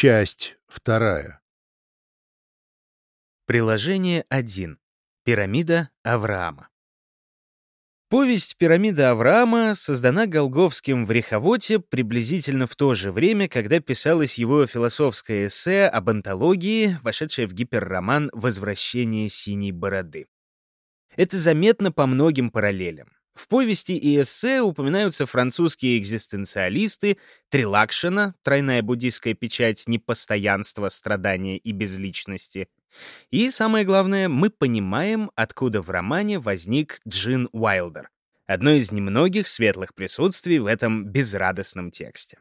Часть вторая. Приложение 1. Пирамида Авраама. Повесть «Пирамида Авраама» создана Голговским в Реховоте приблизительно в то же время, когда писалось его философское эссе об антологии, вошедшее в гиперроман «Возвращение синей бороды». Это заметно по многим параллелям. В повести и эссе упоминаются французские экзистенциалисты, Трилакшина, тройная буддийская печать непостоянства, страдания и безличности. И самое главное, мы понимаем, откуда в романе возник Джин Уайлдер, одно из немногих светлых присутствий в этом безрадостном тексте.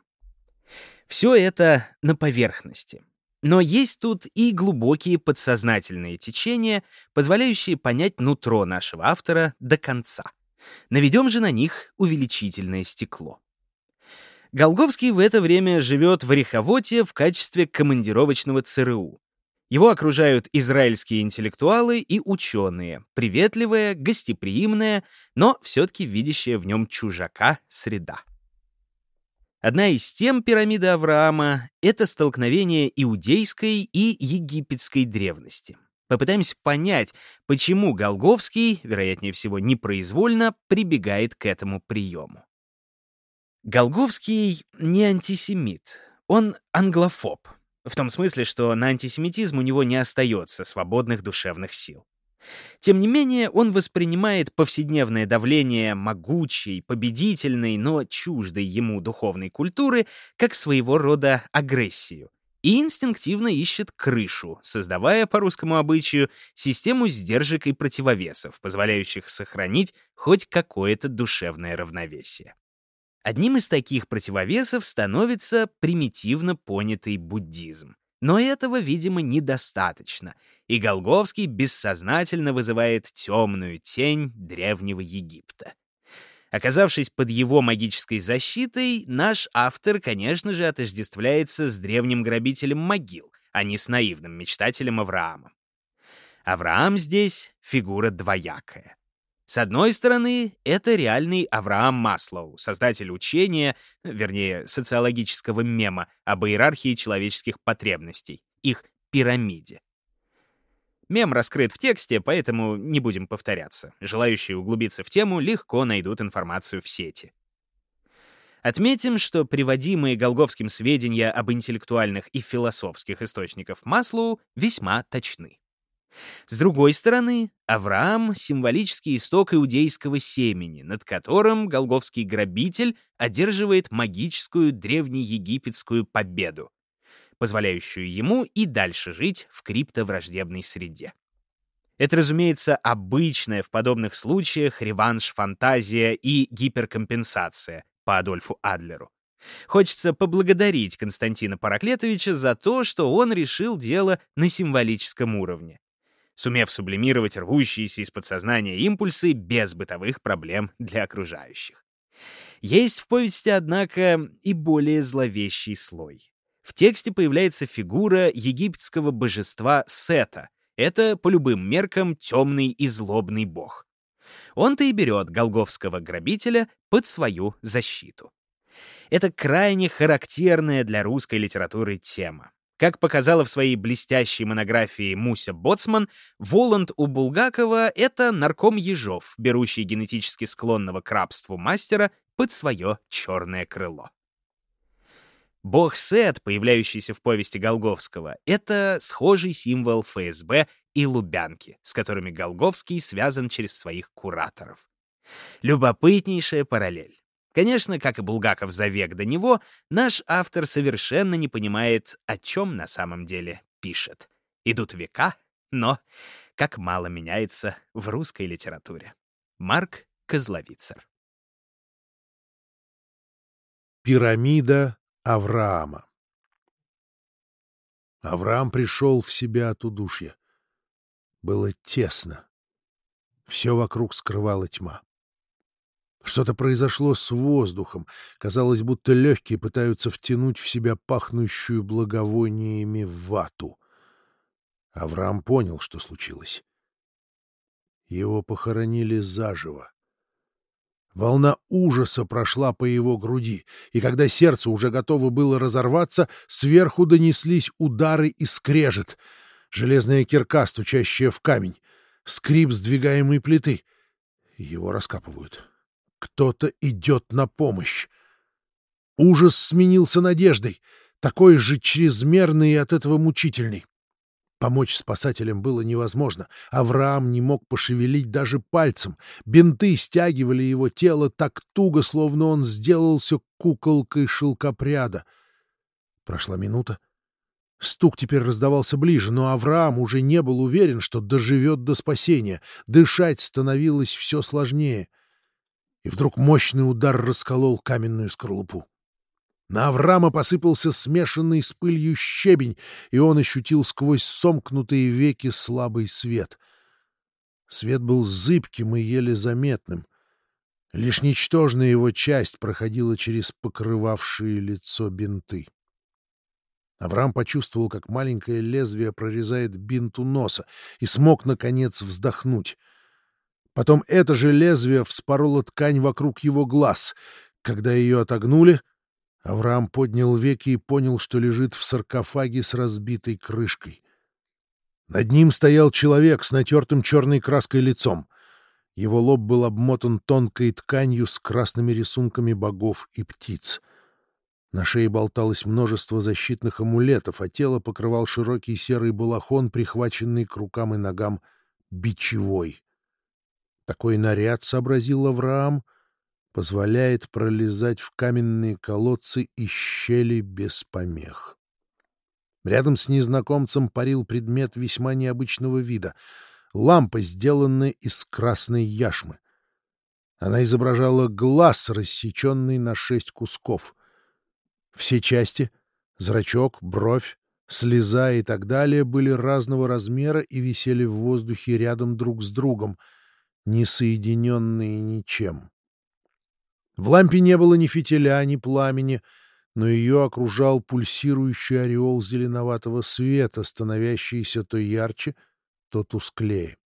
Все это на поверхности. Но есть тут и глубокие подсознательные течения, позволяющие понять нутро нашего автора до конца. Наведем же на них увеличительное стекло. Голговский в это время живет в Ореховоте в качестве командировочного ЦРУ. Его окружают израильские интеллектуалы и ученые, приветливая, гостеприимная, но все-таки видящая в нем чужака среда. Одна из тем пирамиды Авраама — это столкновение иудейской и египетской древности. Попытаемся понять, почему Голговский, вероятнее всего непроизвольно, прибегает к этому приему. Голговский не антисемит, он англофоб, в том смысле, что на антисемитизм у него не остается свободных душевных сил. Тем не менее, он воспринимает повседневное давление могучей, победительной, но чуждой ему духовной культуры как своего рода агрессию, и инстинктивно ищет крышу, создавая по русскому обычаю систему сдержек и противовесов, позволяющих сохранить хоть какое-то душевное равновесие. Одним из таких противовесов становится примитивно понятый буддизм. Но этого, видимо, недостаточно, и Голговский бессознательно вызывает темную тень древнего Египта. Оказавшись под его магической защитой, наш автор, конечно же, отождествляется с древним грабителем могил, а не с наивным мечтателем Авраамом. Авраам здесь — фигура двоякая. С одной стороны, это реальный Авраам Маслоу, создатель учения, вернее, социологического мема об иерархии человеческих потребностей, их пирамиде. Мем раскрыт в тексте, поэтому не будем повторяться. Желающие углубиться в тему легко найдут информацию в сети. Отметим, что приводимые Голговским сведения об интеллектуальных и философских источниках Маслоу весьма точны. С другой стороны, Авраам — символический исток иудейского семени, над которым голговский грабитель одерживает магическую древнеегипетскую победу позволяющую ему и дальше жить в криптовраждебной среде. Это, разумеется, обычная в подобных случаях реванш-фантазия и гиперкомпенсация по Адольфу Адлеру. Хочется поблагодарить Константина Параклетовича за то, что он решил дело на символическом уровне, сумев сублимировать рвущиеся из подсознания импульсы без бытовых проблем для окружающих. Есть в повести, однако, и более зловещий слой. В тексте появляется фигура египетского божества Сета. Это, по любым меркам, темный и злобный бог. Он-то и берет голговского грабителя под свою защиту. Это крайне характерная для русской литературы тема. Как показала в своей блестящей монографии Муся Боцман, Воланд у Булгакова — это нарком ежов, берущий генетически склонного к рабству мастера под свое черное крыло. Бог Сет, появляющийся в повести Голговского, это схожий символ ФСБ и Лубянки, с которыми Голговский связан через своих кураторов. Любопытнейшая параллель. Конечно, как и Булгаков за век до него, наш автор совершенно не понимает, о чем на самом деле пишет. Идут века, но как мало меняется в русской литературе. Марк Козловицер. Пирамида Авраама. Авраам пришел в себя от удушья. Было тесно. Все вокруг скрывала тьма. Что-то произошло с воздухом. Казалось, будто легкие пытаются втянуть в себя пахнущую благовониями вату. Авраам понял, что случилось. Его похоронили заживо. Волна ужаса прошла по его груди, и когда сердце уже готово было разорваться, сверху донеслись удары и скрежет. Железная кирка, стучащая в камень, скрип сдвигаемой плиты. Его раскапывают. Кто-то идет на помощь. Ужас сменился надеждой, такой же чрезмерный и от этого мучительный. Помочь спасателям было невозможно. Авраам не мог пошевелить даже пальцем. Бинты стягивали его тело так туго, словно он сделался куколкой шелкопряда. Прошла минута. Стук теперь раздавался ближе, но Авраам уже не был уверен, что доживет до спасения. Дышать становилось все сложнее. И вдруг мощный удар расколол каменную скорлупу. На Авраама посыпался смешанный с пылью щебень, и он ощутил сквозь сомкнутые веки слабый свет. Свет был зыбким и еле заметным. Лишь ничтожная его часть проходила через покрывавшие лицо бинты. Авраам почувствовал, как маленькое лезвие прорезает бинту носа, и смог, наконец, вздохнуть. Потом это же лезвие вспороло ткань вокруг его глаз. Когда ее отогнули — Авраам поднял веки и понял, что лежит в саркофаге с разбитой крышкой. Над ним стоял человек с натертым черной краской лицом. Его лоб был обмотан тонкой тканью с красными рисунками богов и птиц. На шее болталось множество защитных амулетов, а тело покрывал широкий серый балахон, прихваченный к рукам и ногам бичевой. Такой наряд, сообразил Авраам — позволяет пролезать в каменные колодцы и щели без помех. Рядом с незнакомцем парил предмет весьма необычного вида — лампа, сделанная из красной яшмы. Она изображала глаз, рассеченный на шесть кусков. Все части — зрачок, бровь, слеза и так далее — были разного размера и висели в воздухе рядом друг с другом, не соединенные ничем. В лампе не было ни фитиля, ни пламени, но ее окружал пульсирующий ореол зеленоватого света, становящийся то ярче, то тусклее.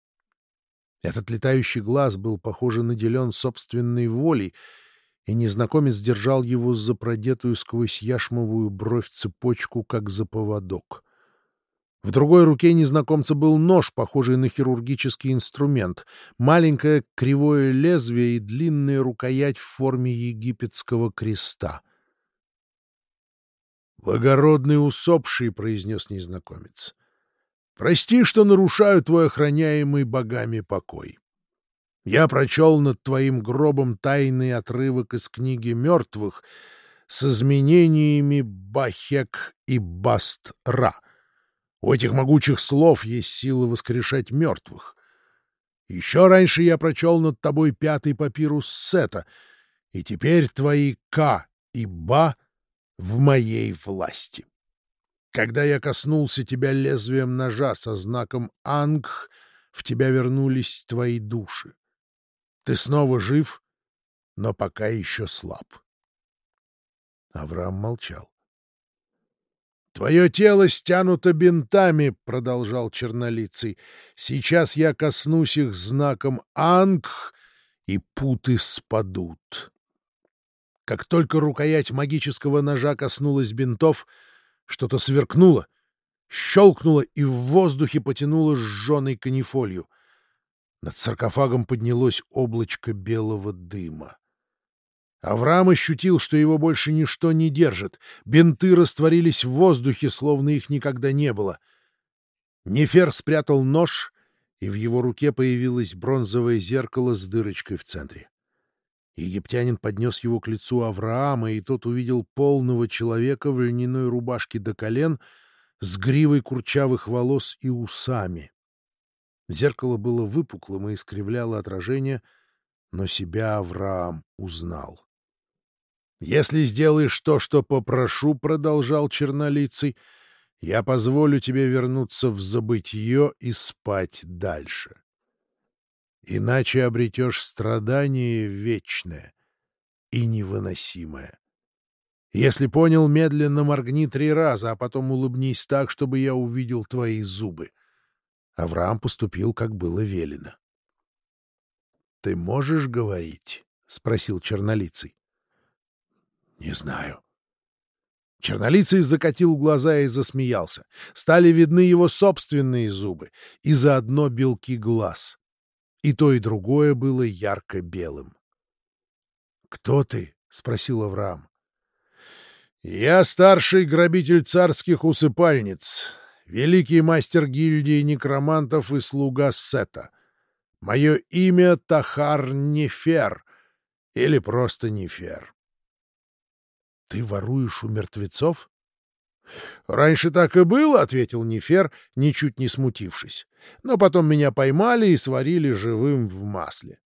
Этот летающий глаз был, похоже, наделен собственной волей, и незнакомец держал его за продетую сквозь яшмовую бровь цепочку, как за поводок. В другой руке незнакомца был нож, похожий на хирургический инструмент, маленькое кривое лезвие и длинная рукоять в форме египетского креста. «Благородный усопший», — произнес незнакомец, — «прости, что нарушаю твой охраняемый богами покой. Я прочел над твоим гробом тайный отрывок из книги мертвых с изменениями Бахек и Баст-Ра» У этих могучих слов есть сила воскрешать мертвых. Еще раньше я прочел над тобой пятый папирус Сета, и теперь твои К и Ба в моей власти. Когда я коснулся тебя лезвием ножа со знаком Ангх, в тебя вернулись твои души. Ты снова жив, но пока еще слаб. Авраам молчал. «Твое тело стянуто бинтами», — продолжал чернолицый. «Сейчас я коснусь их знаком «Ангх», и путы спадут». Как только рукоять магического ножа коснулась бинтов, что-то сверкнуло, щелкнуло и в воздухе потянуло сжженной канифолью. Над саркофагом поднялось облачко белого дыма. Авраам ощутил, что его больше ничто не держит. Бинты растворились в воздухе, словно их никогда не было. Нефер спрятал нож, и в его руке появилось бронзовое зеркало с дырочкой в центре. Египтянин поднес его к лицу Авраама, и тот увидел полного человека в льняной рубашке до колен с гривой курчавых волос и усами. Зеркало было выпуклым и искривляло отражение, но себя Авраам узнал. «Если сделаешь то, что попрошу, — продолжал чернолицый, — я позволю тебе вернуться в забытье и спать дальше. Иначе обретешь страдание вечное и невыносимое. Если понял, медленно моргни три раза, а потом улыбнись так, чтобы я увидел твои зубы. Авраам поступил, как было велено. — Ты можешь говорить? — спросил Чернолицый. — Не знаю. Чернолицый закатил глаза и засмеялся. Стали видны его собственные зубы и заодно белки глаз. И то, и другое было ярко-белым. — Кто ты? — спросил Авраам. — Я старший грабитель царских усыпальниц, великий мастер гильдии некромантов и слуга Сета. Мое имя Тахар Нефер, или просто Нефер. — Ты воруешь у мертвецов? — Раньше так и было, — ответил Нефер, ничуть не смутившись. Но потом меня поймали и сварили живым в масле.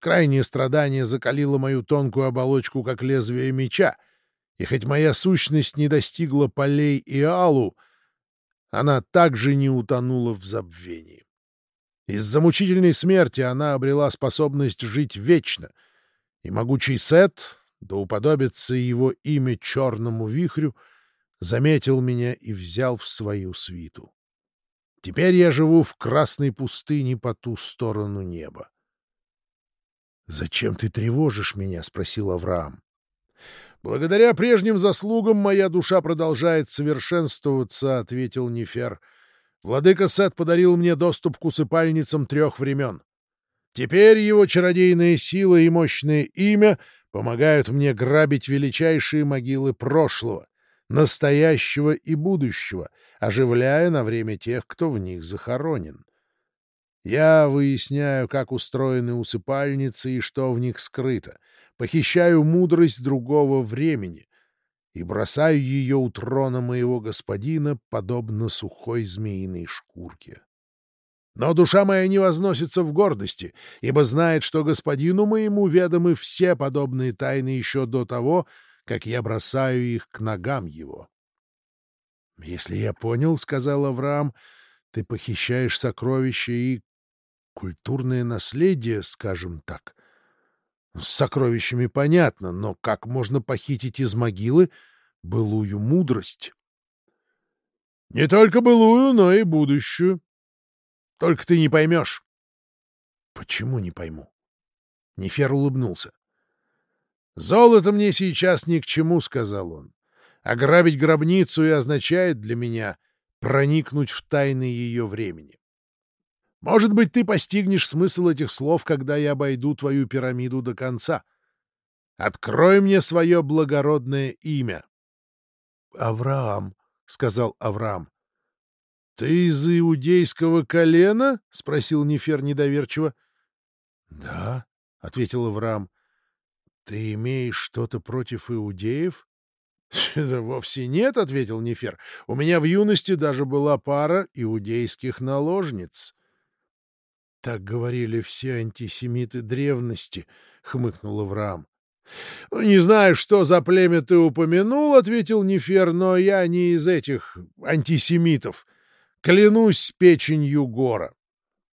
Крайнее страдание закалило мою тонкую оболочку, как лезвие меча, и хоть моя сущность не достигла полей и алу, она также не утонула в забвении. Из-за мучительной смерти она обрела способность жить вечно, и могучий Сет, да уподобится его имя черному вихрю, заметил меня и взял в свою свиту. Теперь я живу в красной пустыне по ту сторону неба. — Зачем ты тревожишь меня? — спросил Авраам. — Благодаря прежним заслугам моя душа продолжает совершенствоваться, — ответил Нефер. Владыка Сет подарил мне доступ к усыпальницам трех времен. Теперь его чародейная сила и мощное имя помогают мне грабить величайшие могилы прошлого, настоящего и будущего, оживляя на время тех, кто в них захоронен. Я выясняю, как устроены усыпальницы и что в них скрыто, похищаю мудрость другого времени и бросаю ее у трона моего господина, подобно сухой змеиной шкурке. Но душа моя не возносится в гордости, ибо знает, что господину моему ведомы все подобные тайны еще до того, как я бросаю их к ногам его. — Если я понял, — сказал Авраам, — ты похищаешь сокровища и Культурное наследие, скажем так. С сокровищами понятно, но как можно похитить из могилы былую мудрость? Не только былую, но и будущую. Только ты не поймешь. Почему не пойму? Нефер улыбнулся. «Золото мне сейчас ни к чему», — сказал он. «Ограбить гробницу и означает для меня проникнуть в тайны ее времени. Может быть, ты постигнешь смысл этих слов, когда я обойду твою пирамиду до конца. Открой мне свое благородное имя. — Авраам, — сказал Авраам. — Ты из иудейского колена? — спросил Нефер недоверчиво. — Да, — ответил Авраам. — Ты имеешь что-то против иудеев? — Вовсе нет, — ответил Нефер. — У меня в юности даже была пара иудейских наложниц. Так говорили все антисемиты древности, — хмыкнул Авраам. — ну, Не знаю, что за племя ты упомянул, — ответил Нефер, — но я не из этих антисемитов. Клянусь печенью гора.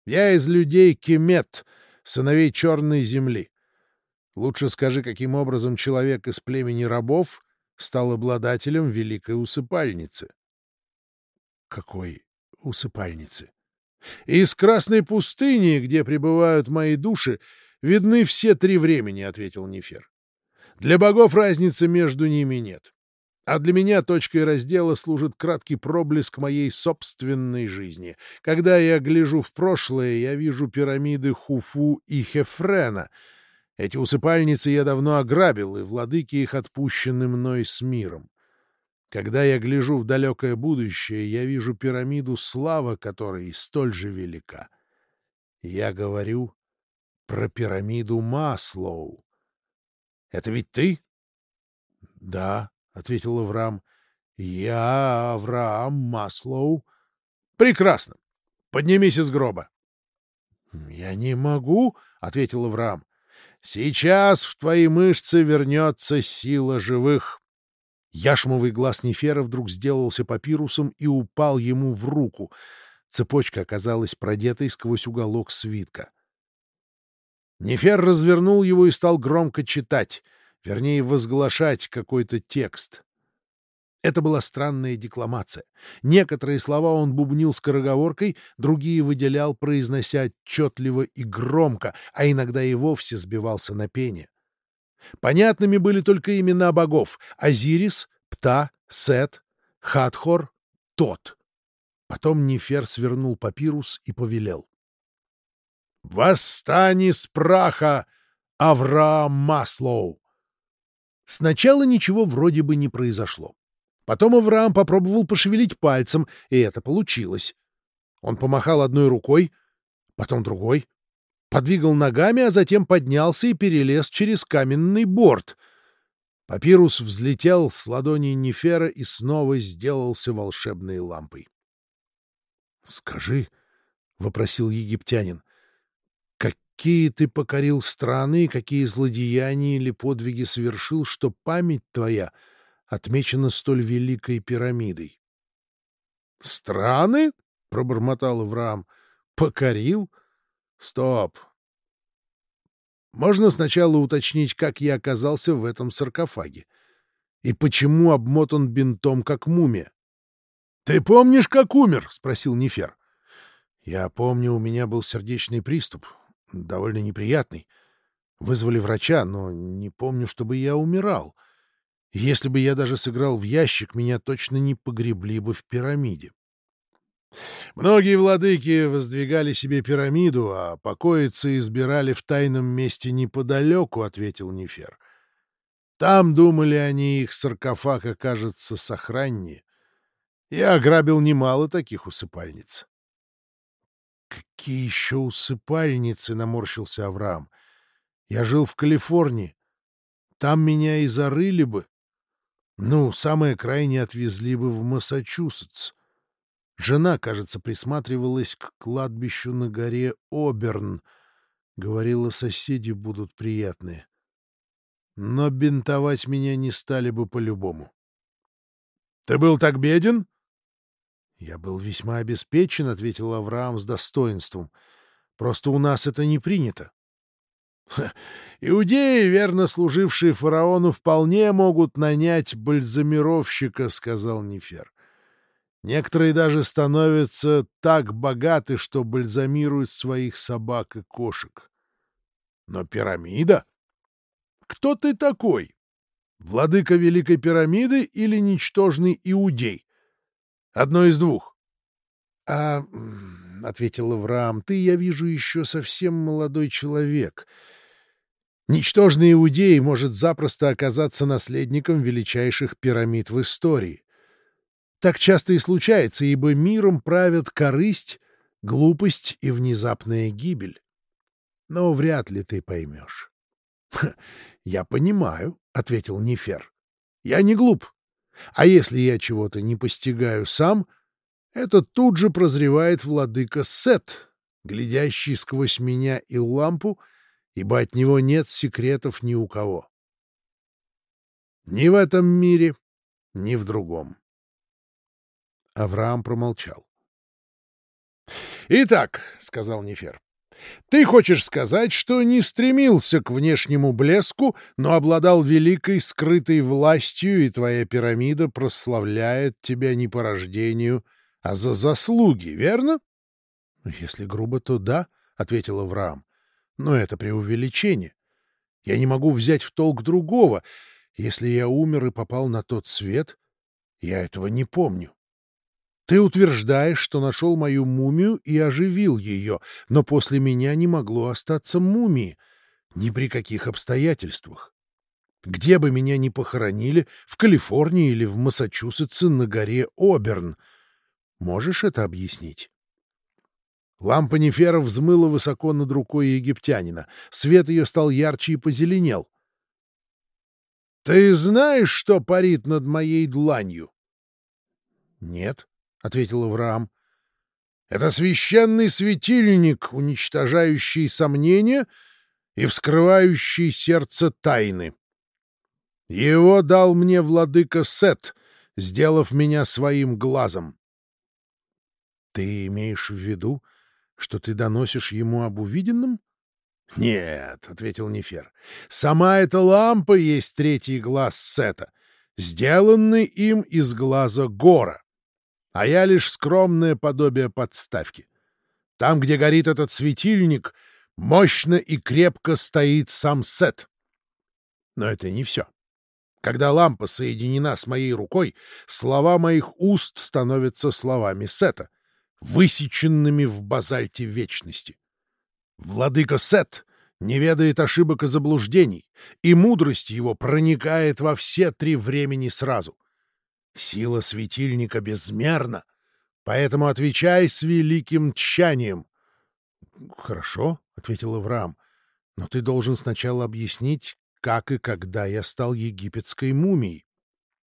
Я из людей Кемет, сыновей Черной земли. Лучше скажи, каким образом человек из племени рабов стал обладателем великой усыпальницы. — Какой усыпальницы? Из Красной пустыни, где пребывают мои души, видны все три времени, — ответил Нефер. Для богов разницы между ними нет. А для меня точкой раздела служит краткий проблеск моей собственной жизни. Когда я гляжу в прошлое, я вижу пирамиды Хуфу и Хефрена. Эти усыпальницы я давно ограбил, и владыки их отпущены мной с миром. Когда я гляжу в далекое будущее, я вижу пирамиду слава, которой столь же велика. Я говорю про пирамиду Маслоу. — Это ведь ты? — Да, — ответил Авраам. — Я Авраам Маслоу. — Прекрасно. Поднимись из гроба. — Я не могу, — ответил Авраам. — Сейчас в твои мышцы вернется сила живых. Яшмовый глаз Нефера вдруг сделался папирусом и упал ему в руку. Цепочка оказалась продетой сквозь уголок свитка. Нефер развернул его и стал громко читать, вернее, возглашать какой-то текст. Это была странная декламация. Некоторые слова он бубнил скороговоркой, другие выделял, произнося отчетливо и громко, а иногда и вовсе сбивался на пение. Понятными были только имена богов — Азирис, Пта, Сет, Хатхор, Тот. Потом Нефер свернул папирус и повелел. «Восстань из праха, Авраам Маслоу!» Сначала ничего вроде бы не произошло. Потом Авраам попробовал пошевелить пальцем, и это получилось. Он помахал одной рукой, потом другой, подвигал ногами, а затем поднялся и перелез через каменный борт. Папирус взлетел с ладони Нефера и снова сделался волшебной лампой. — Скажи, — вопросил египтянин, — какие ты покорил страны какие злодеяния или подвиги совершил, что память твоя отмечена столь великой пирамидой? — Страны? — пробормотал Авраам. — Покорил? Стоп. Можно сначала уточнить, как я оказался в этом саркофаге? И почему обмотан бинтом, как мумия? — Ты помнишь, как умер? — спросил Нефер. — Я помню, у меня был сердечный приступ, довольно неприятный. Вызвали врача, но не помню, чтобы я умирал. Если бы я даже сыграл в ящик, меня точно не погребли бы в пирамиде. Многие владыки воздвигали себе пирамиду, а покоиться избирали в тайном месте неподалеку, — ответил Нефер. Там, думали они, их саркофаг окажется сохраннее. Я ограбил немало таких усыпальниц. — Какие еще усыпальницы? — наморщился Авраам. — Я жил в Калифорнии. Там меня и зарыли бы. Ну, самое крайне отвезли бы в Массачусетс. Жена, кажется, присматривалась к кладбищу на горе Оберн. Говорила, соседи будут приятные. Но бинтовать меня не стали бы по-любому. — Ты был так беден? — Я был весьма обеспечен, — ответил Авраам с достоинством. — Просто у нас это не принято. — Иудеи, верно служившие фараону, вполне могут нанять бальзамировщика, — сказал Нефер. Некоторые даже становятся так богаты, что бальзамируют своих собак и кошек. Но пирамида? Кто ты такой? Владыка Великой пирамиды или ничтожный иудей? Одно из двух. — А, — ответил Авраам, — ты, я вижу, еще совсем молодой человек. Ничтожный иудей может запросто оказаться наследником величайших пирамид в истории. Так часто и случается, ибо миром правят корысть, глупость и внезапная гибель. Но вряд ли ты поймешь. — Я понимаю, — ответил Нефер. — Я не глуп. А если я чего-то не постигаю сам, это тут же прозревает владыка Сет, глядящий сквозь меня и лампу, ибо от него нет секретов ни у кого. Ни в этом мире, ни в другом. Авраам промолчал. «Итак», — сказал Нефер, — «ты хочешь сказать, что не стремился к внешнему блеску, но обладал великой скрытой властью, и твоя пирамида прославляет тебя не по рождению, а за заслуги, верно?» «Если грубо, то да», — ответил Авраам. «Но это преувеличение. Я не могу взять в толк другого. Если я умер и попал на тот свет, я этого не помню. Ты утверждаешь, что нашел мою мумию и оживил ее, но после меня не могло остаться мумии. Ни при каких обстоятельствах. Где бы меня ни похоронили, в Калифорнии или в Массачусетсе на горе Оберн. Можешь это объяснить? Лампа Нефера взмыла высоко над рукой египтянина. Свет ее стал ярче и позеленел. — Ты знаешь, что парит над моей дланью? — Нет ответил Авраам. Это священный светильник, уничтожающий сомнения и вскрывающий сердце тайны. Его дал мне владыка Сет, сделав меня своим глазом. — Ты имеешь в виду, что ты доносишь ему об увиденном? — Нет, — ответил Нефер, — сама эта лампа есть третий глаз Сета, сделанный им из глаза Гора а я лишь скромное подобие подставки. Там, где горит этот светильник, мощно и крепко стоит сам Сет. Но это не все. Когда лампа соединена с моей рукой, слова моих уст становятся словами Сета, высеченными в базальте вечности. Владыка Сет не ведает ошибок и заблуждений, и мудрость его проникает во все три времени сразу. Сила светильника безмерна, поэтому отвечай с великим тщанием. — Хорошо, — ответил Авраам, — но ты должен сначала объяснить, как и когда я стал египетской мумией.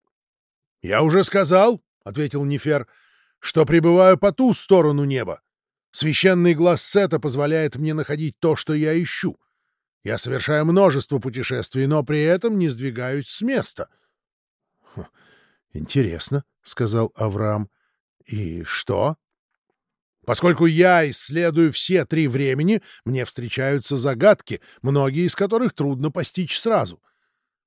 — Я уже сказал, — ответил Нефер, — что пребываю по ту сторону неба. Священный глаз Сета позволяет мне находить то, что я ищу. Я совершаю множество путешествий, но при этом не сдвигаюсь с места. Интересно, — сказал Авраам. — И что? Поскольку я исследую все три времени, мне встречаются загадки, многие из которых трудно постичь сразу.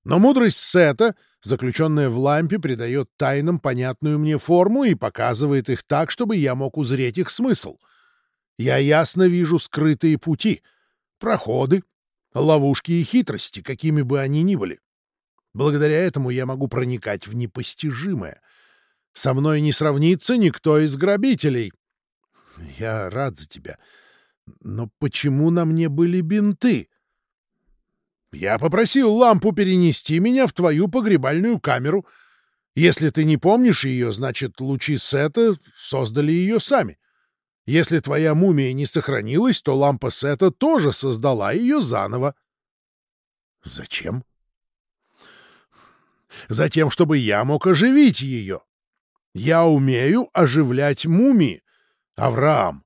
Но мудрость Сета, заключенная в лампе, придает тайнам понятную мне форму и показывает их так, чтобы я мог узреть их смысл. Я ясно вижу скрытые пути, проходы, ловушки и хитрости, какими бы они ни были. Благодаря этому я могу проникать в непостижимое. Со мной не сравнится никто из грабителей. Я рад за тебя. Но почему на мне были бинты? Я попросил лампу перенести меня в твою погребальную камеру. Если ты не помнишь ее, значит, лучи Сета создали ее сами. Если твоя мумия не сохранилась, то лампа Сета тоже создала ее заново. Зачем? Затем, чтобы я мог оживить ее. Я умею оживлять мумии, Авраам,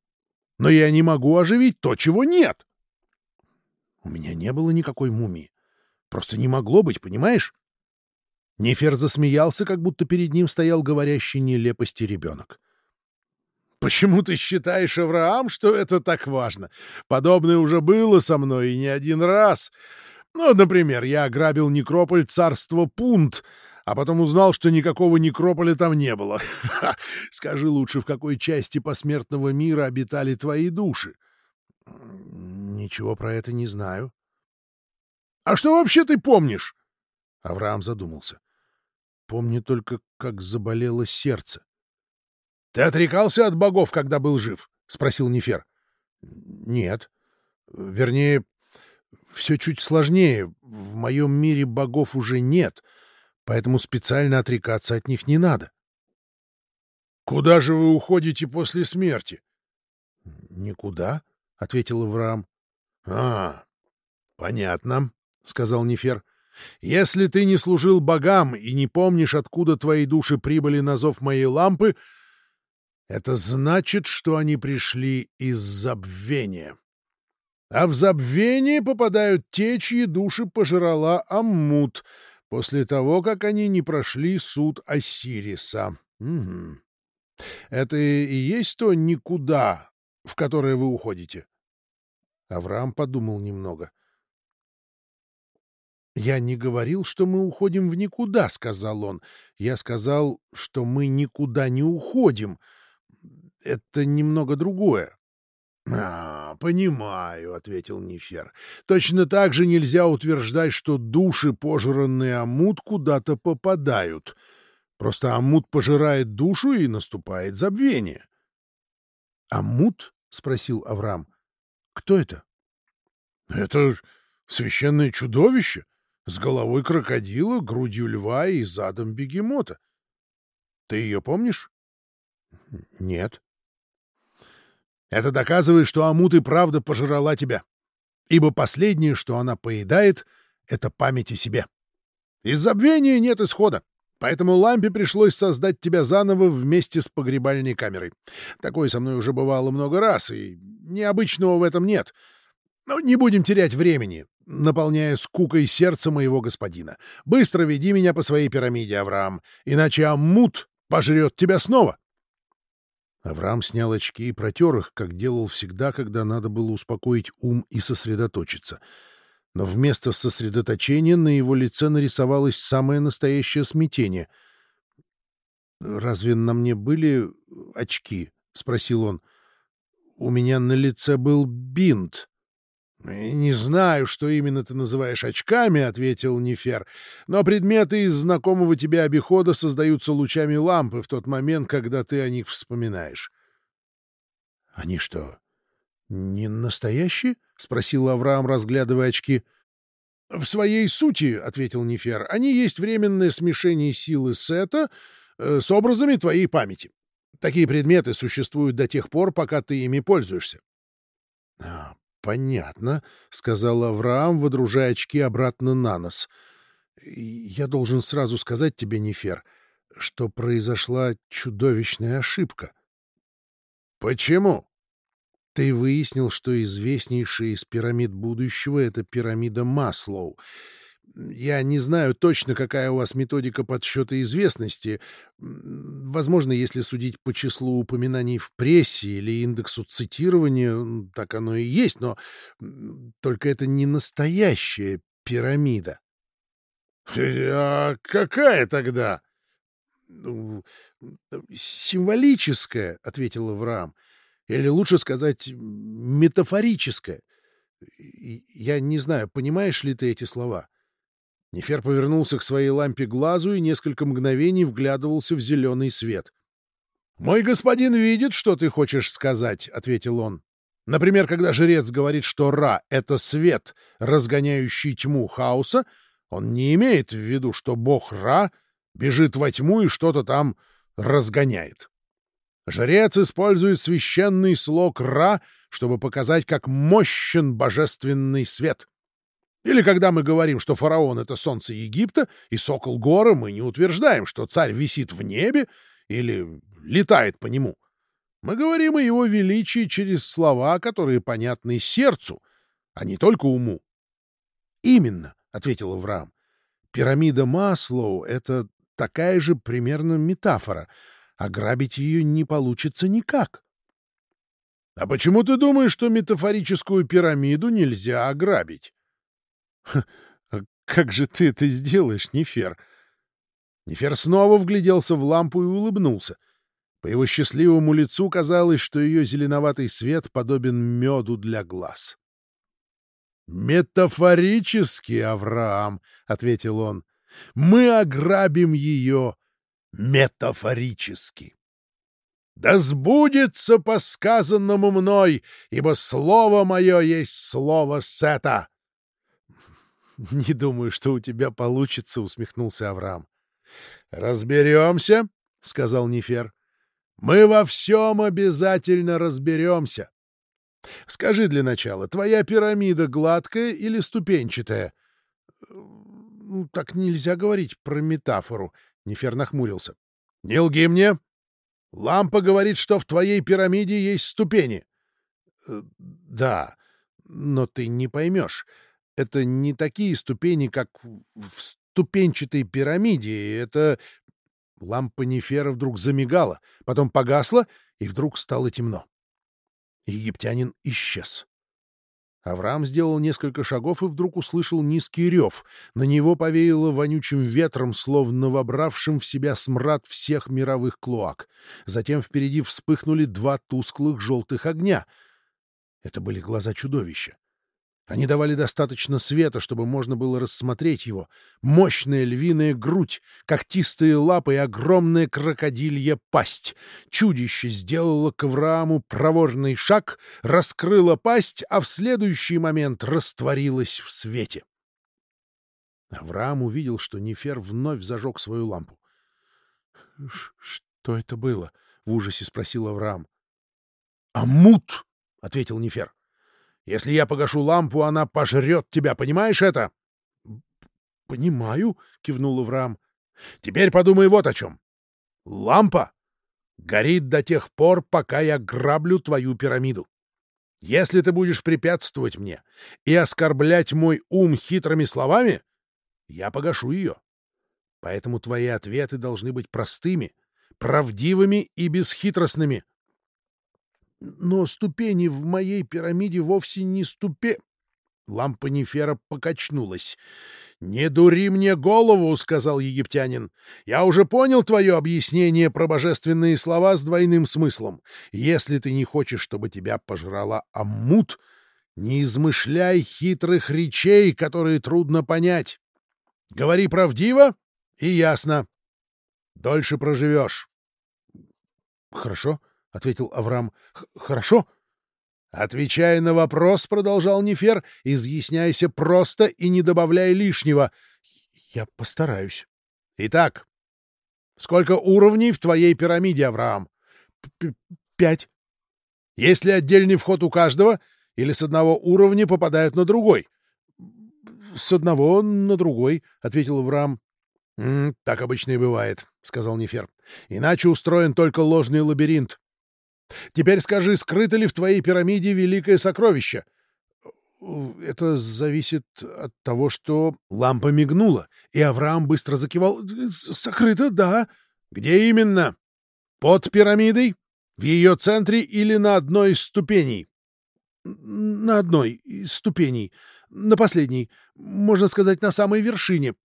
но я не могу оживить то, чего нет. У меня не было никакой мумии. Просто не могло быть, понимаешь? Нефер засмеялся, как будто перед ним стоял говорящий нелепости ребенок. «Почему ты считаешь, Авраам, что это так важно? Подобное уже было со мной и не один раз. Ну, например, я ограбил некрополь царства Пунт, а потом узнал, что никакого некрополя там не было. Скажи лучше, в какой части посмертного мира обитали твои души? Ничего про это не знаю. А что вообще ты помнишь? Авраам задумался. Помню только, как заболело сердце. Ты отрекался от богов, когда был жив? спросил Нефер. Нет. Вернее, все чуть сложнее. В моем мире богов уже нет — поэтому специально отрекаться от них не надо. — Куда же вы уходите после смерти? — Никуда, — ответил Авраам. — А, понятно, — сказал Нефер. — Если ты не служил богам и не помнишь, откуда твои души прибыли на зов моей лампы, это значит, что они пришли из забвения. А в забвение попадают те, чьи души пожрала Аммут — после того, как они не прошли суд Осириса. Угу. Это и есть то никуда, в которое вы уходите? Авраам подумал немного. «Я не говорил, что мы уходим в никуда», — сказал он. «Я сказал, что мы никуда не уходим. Это немного другое». «А, понимаю», — ответил Нефер. «Точно так же нельзя утверждать, что души, пожранные Амут, куда-то попадают. Просто Амут пожирает душу, и наступает забвение». «Амут?» — спросил Авраам. «Кто это?» «Это священное чудовище с головой крокодила, грудью льва и задом бегемота. Ты ее помнишь?» «Нет». Это доказывает, что Амут и правда пожрала тебя. Ибо последнее, что она поедает, — это память о себе. Из забвения нет исхода, поэтому лампе пришлось создать тебя заново вместе с погребальной камерой. Такое со мной уже бывало много раз, и необычного в этом нет. Но не будем терять времени, наполняя скукой сердце моего господина. Быстро веди меня по своей пирамиде, Авраам, иначе Аммут пожрет тебя снова. Авраам снял очки и протер их, как делал всегда, когда надо было успокоить ум и сосредоточиться. Но вместо сосредоточения на его лице нарисовалось самое настоящее смятение. «Разве на мне были очки?» — спросил он. «У меня на лице был бинт». «Не знаю, что именно ты называешь очками», — ответил Нефер, «но предметы из знакомого тебе обихода создаются лучами лампы в тот момент, когда ты о них вспоминаешь». «Они что, не настоящие?» — спросил Авраам, разглядывая очки. «В своей сути», — ответил Нефер, — «они есть временное смешение силы Сета э, с образами твоей памяти. Такие предметы существуют до тех пор, пока ты ими пользуешься». «А, понятно», — сказал Авраам, водружая очки обратно на нос. «Я должен сразу сказать тебе, Нефер, что произошла чудовищная ошибка». «Почему?» Ты выяснил, что известнейшая из пирамид будущего — это пирамида Маслоу. Я не знаю точно, какая у вас методика подсчета известности. Возможно, если судить по числу упоминаний в прессе или индексу цитирования, так оно и есть, но только это не настоящая пирамида. — А какая тогда? — Символическая, — ответил Авраам. Или лучше сказать, метафорическое. Я не знаю, понимаешь ли ты эти слова? Нефер повернулся к своей лампе глазу и несколько мгновений вглядывался в зеленый свет. «Мой господин видит, что ты хочешь сказать», — ответил он. «Например, когда жрец говорит, что Ра — это свет, разгоняющий тьму хаоса, он не имеет в виду, что бог Ра бежит во тьму и что-то там разгоняет. Жрец использует священный слог Ра, чтобы показать, как мощен божественный свет. Или когда мы говорим, что фараон — это солнце Египта и сокол горы, мы не утверждаем, что царь висит в небе или летает по нему. Мы говорим о его величии через слова, которые понятны сердцу, а не только уму. — Именно, — ответил Авраам. — Пирамида Маслоу — это такая же примерно метафора — ограбить ее не получится никак. — А почему ты думаешь, что метафорическую пирамиду нельзя ограбить? — а Как же ты это сделаешь, Нефер? Нефер снова вгляделся в лампу и улыбнулся. По его счастливому лицу казалось, что ее зеленоватый свет подобен меду для глаз. — Метафорически, Авраам, — ответил он, — мы ограбим ее метафорически. «Да сбудется по сказанному мной, ибо слово мое есть слово Сета!» «Не думаю, что у тебя получится», — усмехнулся Авраам. «Разберемся», — сказал Нефер. «Мы во всем обязательно разберемся. Скажи для начала, твоя пирамида гладкая или ступенчатая?» «Так нельзя говорить про метафору», Нефер нахмурился. — Не лги мне! Лампа говорит, что в твоей пирамиде есть ступени. Э, — Да, но ты не поймешь. Это не такие ступени, как в ступенчатой пирамиде. Это... Лампа Нефера вдруг замигала, потом погасла, и вдруг стало темно. Египтянин исчез. Авраам сделал несколько шагов и вдруг услышал низкий рев. На него повеяло вонючим ветром, словно вобравшим в себя смрад всех мировых клоак. Затем впереди вспыхнули два тусклых желтых огня. Это были глаза чудовища. Они давали достаточно света, чтобы можно было рассмотреть его. Мощная львиная грудь, когтистые лапы и огромная крокодилья пасть. Чудище сделало к Аврааму проворный шаг, раскрыло пасть, а в следующий момент растворилось в свете. Авраам увидел, что Нефер вновь зажег свою лампу. — Что это было? — в ужасе спросил Авраам. — Амут! — ответил Нефер. Если я погашу лампу, она пожрет тебя, понимаешь это? — Понимаю, — кивнул Авраам. — Теперь подумай вот о чем. Лампа горит до тех пор, пока я граблю твою пирамиду. Если ты будешь препятствовать мне и оскорблять мой ум хитрыми словами, я погашу ее. Поэтому твои ответы должны быть простыми, правдивыми и бесхитростными. — но ступени в моей пирамиде вовсе не ступе... Лампа Нефера покачнулась. «Не дури мне голову», — сказал египтянин. «Я уже понял твое объяснение про божественные слова с двойным смыслом. Если ты не хочешь, чтобы тебя пожрала Аммут, Не измышляй хитрых речей, которые трудно понять. Говори правдиво и ясно. Дольше проживешь. — Хорошо, — ответил Авраам. — Хорошо. — Отвечая на вопрос, — продолжал Нефер, — изъясняйся просто и не добавляй лишнего. — Я постараюсь. — Итак, сколько уровней в твоей пирамиде, Авраам? — Пять. — Есть ли отдельный вход у каждого, или с одного уровня попадают на другой? — С одного на другой, — ответил Авраам. — Так обычно и бывает, — сказал Нефер. — Иначе устроен только ложный лабиринт. Теперь скажи, скрыто ли в твоей пирамиде великое сокровище? — Это зависит от того, что лампа мигнула, и Авраам быстро закивал. — Сокрыто, да. — Где именно? Под пирамидой? В ее центре или на одной из ступеней? — На одной из ступеней. На последней. Можно сказать, на самой вершине.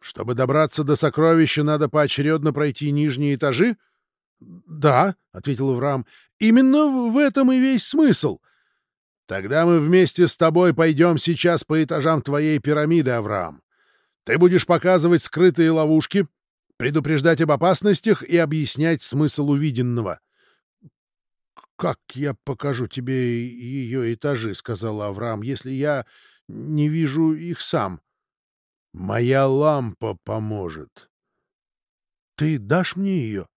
Чтобы добраться до сокровища, надо поочередно пройти нижние этажи? — Да, — ответил Авраам, — именно в этом и весь смысл. — Тогда мы вместе с тобой пойдем сейчас по этажам твоей пирамиды, Авраам. Ты будешь показывать скрытые ловушки, предупреждать об опасностях и объяснять смысл увиденного. — Как я покажу тебе ее этажи, — сказал Авраам, — если я не вижу их сам? — Моя лампа поможет. Ты дашь мне ее?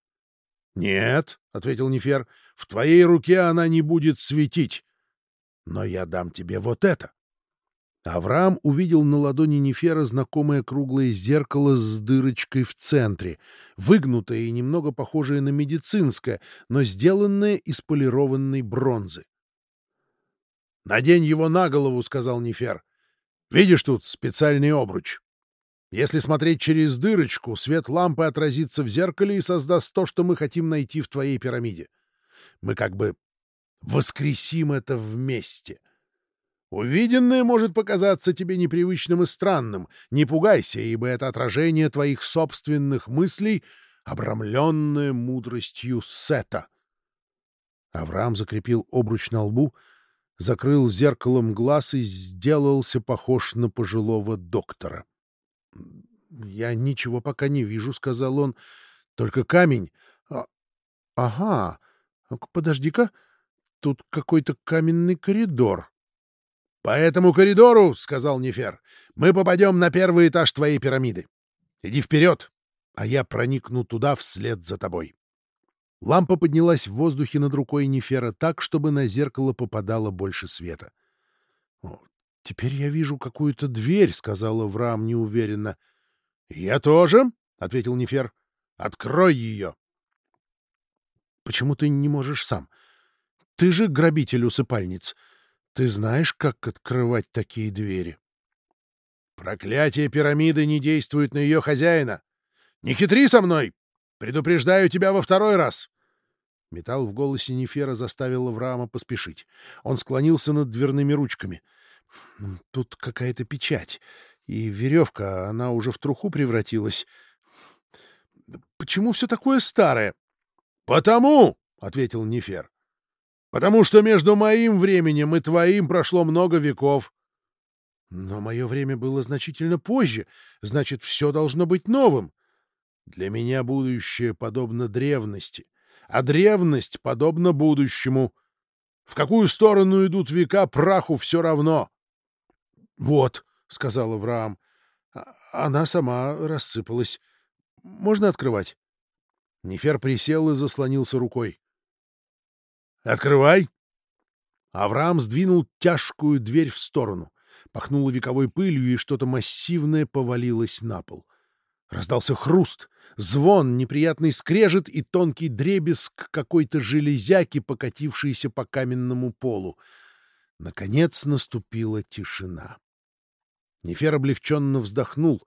Нет, — ответил Нефер, — в твоей руке она не будет светить. Но я дам тебе вот это. Авраам увидел на ладони Нефера знакомое круглое зеркало с дырочкой в центре, выгнутое и немного похожее на медицинское, но сделанное из полированной бронзы. «Надень его на голову», — сказал Нефер. Видишь тут специальный обруч. Если смотреть через дырочку, свет лампы отразится в зеркале и создаст то, что мы хотим найти в твоей пирамиде. Мы как бы воскресим это вместе. Увиденное может показаться тебе непривычным и странным. Не пугайся, ибо это отражение твоих собственных мыслей, обрамленное мудростью Сета. Авраам закрепил обруч на лбу — закрыл зеркалом глаз и сделался похож на пожилого доктора. — Я ничего пока не вижу, — сказал он. — Только камень. А, — Ага. Подожди-ка. Тут какой-то каменный коридор. — По этому коридору, — сказал Нефер, — мы попадем на первый этаж твоей пирамиды. Иди вперед, а я проникну туда вслед за тобой. Лампа поднялась в воздухе над рукой Нефера так, чтобы на зеркало попадало больше света. — Теперь я вижу какую-то дверь, — сказала Врам неуверенно. — Я тоже, — ответил Нефер. — Открой ее. — Почему ты не можешь сам? Ты же грабитель усыпальниц. Ты знаешь, как открывать такие двери? — Проклятие пирамиды не действует на ее хозяина. Не хитри со мной! Предупреждаю тебя во второй раз. Металл в голосе Нефера заставил Авраама поспешить. Он склонился над дверными ручками. Тут какая-то печать. И веревка, она уже в труху превратилась. Почему все такое старое? — Потому, — ответил Нефер. — Потому что между моим временем и твоим прошло много веков. Но мое время было значительно позже, значит, все должно быть новым. Для меня будущее подобно древности, а древность подобна будущему. В какую сторону идут века, праху все равно. — Вот, — сказал Авраам, а, — она сама рассыпалась. Можно открывать? Нефер присел и заслонился рукой. — Открывай! Авраам сдвинул тяжкую дверь в сторону. Пахнуло вековой пылью, и что-то массивное повалилось на пол. Раздался хруст, звон, неприятный скрежет и тонкий дребезг какой-то железяки, покатившейся по каменному полу. Наконец наступила тишина. Нефер облегченно вздохнул.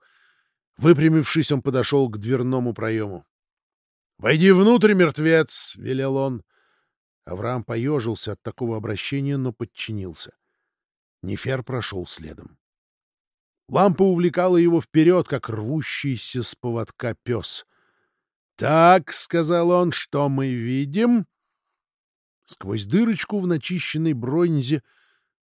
Выпрямившись, он подошел к дверному проему. — Войди внутрь, мертвец! — велел он. Авраам поежился от такого обращения, но подчинился. Нефер прошел следом. Лампа увлекала его вперед, как рвущийся с поводка пес. «Так», — сказал он, — «что мы видим?» Сквозь дырочку в начищенной бронзе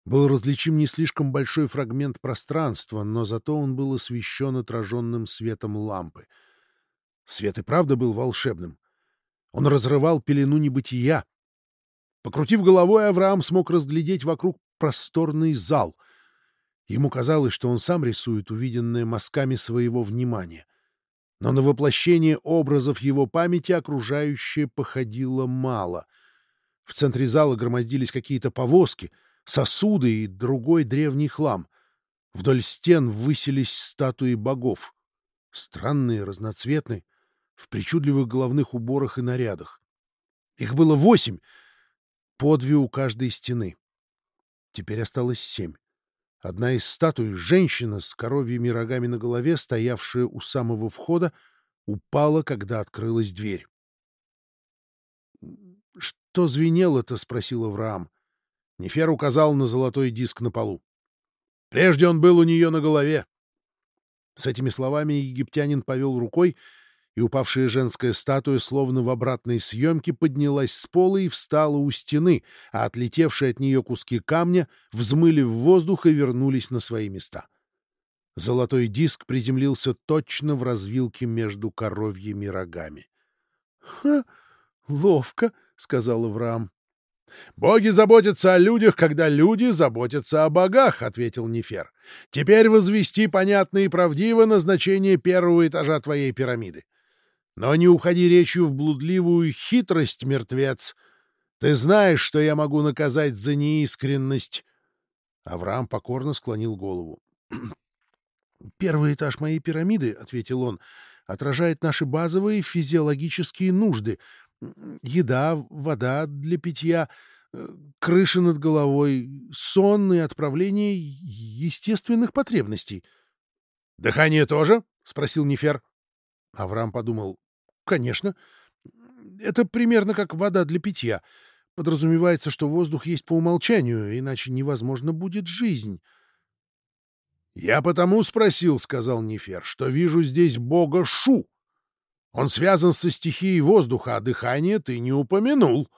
Был различим не слишком большой фрагмент пространства, но зато он был освещен отраженным светом лампы. Свет и правда был волшебным. Он разрывал пелену небытия. Покрутив головой, Авраам смог разглядеть вокруг просторный зал. Ему казалось, что он сам рисует увиденное мазками своего внимания. Но на воплощение образов его памяти окружающее походило мало. В центре зала громоздились какие-то повозки, сосуды и другой древний хлам. Вдоль стен высились статуи богов. Странные, разноцветные, в причудливых головных уборах и нарядах. Их было восемь, по две у каждой стены. Теперь осталось семь. Одна из статуй, женщина с коровьими рогами на голове, стоявшая у самого входа, упала, когда открылась дверь. «Что звенело-то?» — спросил Авраам. Нефер указал на золотой диск на полу. «Прежде он был у нее на голове». С этими словами египтянин повел рукой, и упавшая женская статуя, словно в обратной съемке, поднялась с пола и встала у стены, а отлетевшие от нее куски камня взмыли в воздух и вернулись на свои места. Золотой диск приземлился точно в развилке между коровьими рогами. — Ха! Ловко! — сказал Авраам. — Боги заботятся о людях, когда люди заботятся о богах, — ответил Нефер. — Теперь возвести понятно и правдиво назначение первого этажа твоей пирамиды. Но не уходи речью в блудливую хитрость, мертвец. Ты знаешь, что я могу наказать за неискренность. Авраам покорно склонил голову. «Первый этаж моей пирамиды, — ответил он, — отражает наши базовые физиологические нужды. Еда, вода для питья, э, крыша над головой, сон и отправление естественных потребностей. — Дыхание тоже? — спросил Нефер. Авраам подумал, Конечно. Это примерно как вода для питья. Подразумевается, что воздух есть по умолчанию, иначе невозможно будет жизнь. «Я потому спросил, — сказал Нефер, — что вижу здесь бога Шу. Он связан со стихией воздуха, а дыхание ты не упомянул.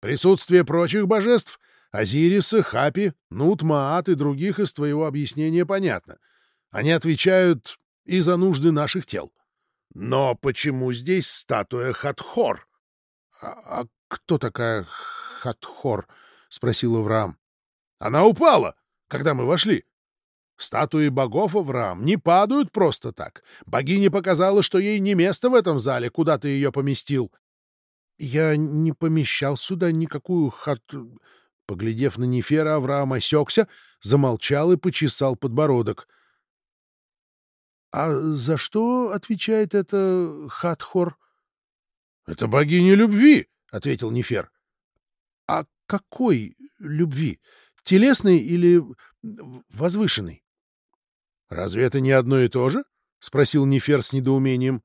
Присутствие прочих божеств — Азириса, Хапи, Нут, Маат и других из твоего объяснения понятно. Они отвечают и за нужды наших тел. Но почему здесь статуя Хатхор? А, — А кто такая Хатхор? — спросил Авраам. — Она упала, когда мы вошли. Статуи богов, Авраам, не падают просто так. Богиня показала, что ей не место в этом зале, куда ты ее поместил. — Я не помещал сюда никакую хат... Поглядев на Нефера, Авраам осекся, замолчал и почесал подбородок. — А за что отвечает это Хатхор? — Это богиня любви, — ответил Нефер. — А какой любви? Телесной или возвышенной? — Разве это не одно и то же? — спросил Нефер с недоумением.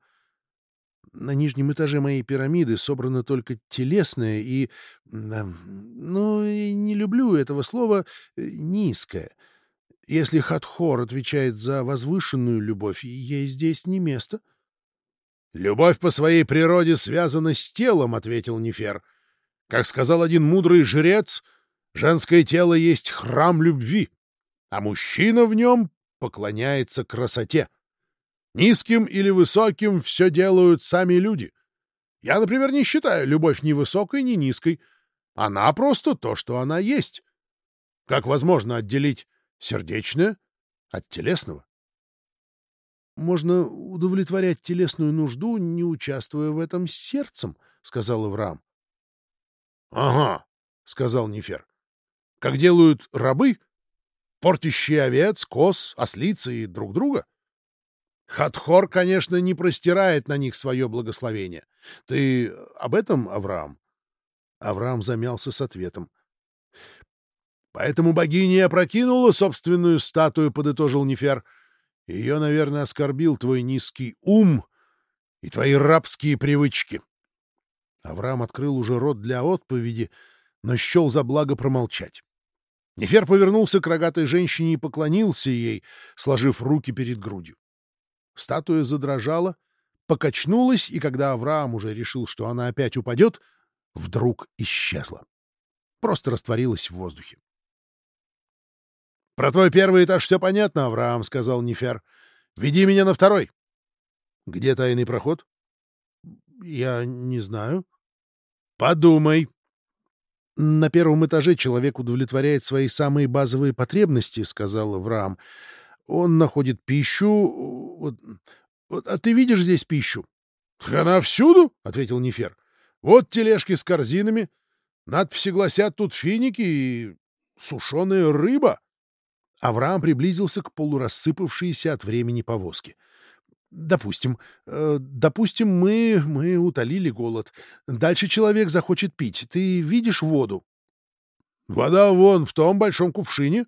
— На нижнем этаже моей пирамиды собрано только телесное и... Ну, не люблю этого слова «низкое». Если Хатхор отвечает за возвышенную любовь, ей здесь не место. — Любовь по своей природе связана с телом, — ответил Нефер. Как сказал один мудрый жрец, женское тело есть храм любви, а мужчина в нем поклоняется красоте. Низким или высоким все делают сами люди. Я, например, не считаю любовь ни высокой, ни низкой. Она просто то, что она есть. Как возможно отделить сердечное от телесного. — Можно удовлетворять телесную нужду, не участвуя в этом сердцем, — сказал Иврам. — Ага, — сказал Нефер. — Как делают рабы, портящие овец, коз, ослицы и друг друга. Хатхор, конечно, не простирает на них свое благословение. Ты об этом, Авраам? Авраам замялся с ответом. Поэтому богиня опрокинула собственную статую, — подытожил Нефер. Ее, наверное, оскорбил твой низкий ум и твои рабские привычки. Авраам открыл уже рот для отповеди, но счел за благо промолчать. Нефер повернулся к рогатой женщине и поклонился ей, сложив руки перед грудью. Статуя задрожала, покачнулась, и когда Авраам уже решил, что она опять упадет, вдруг исчезла. Просто растворилась в воздухе. — Про твой первый этаж все понятно, Авраам, — сказал Нефер. — Веди меня на второй. — Где тайный проход? — Я не знаю. — Подумай. На первом этаже человек удовлетворяет свои самые базовые потребности, — сказал Авраам. Он находит пищу. Вот, вот, а ты видишь здесь пищу? — Она всюду, — ответил Нефер. — Вот тележки с корзинами. Надписи гласят тут финики и сушеная рыба. Авраам приблизился к полурассыпавшейся от времени повозке. Допустим, э, допустим, мы, мы утолили голод. Дальше человек захочет пить. Ты видишь воду? Вода вон в том большом кувшине.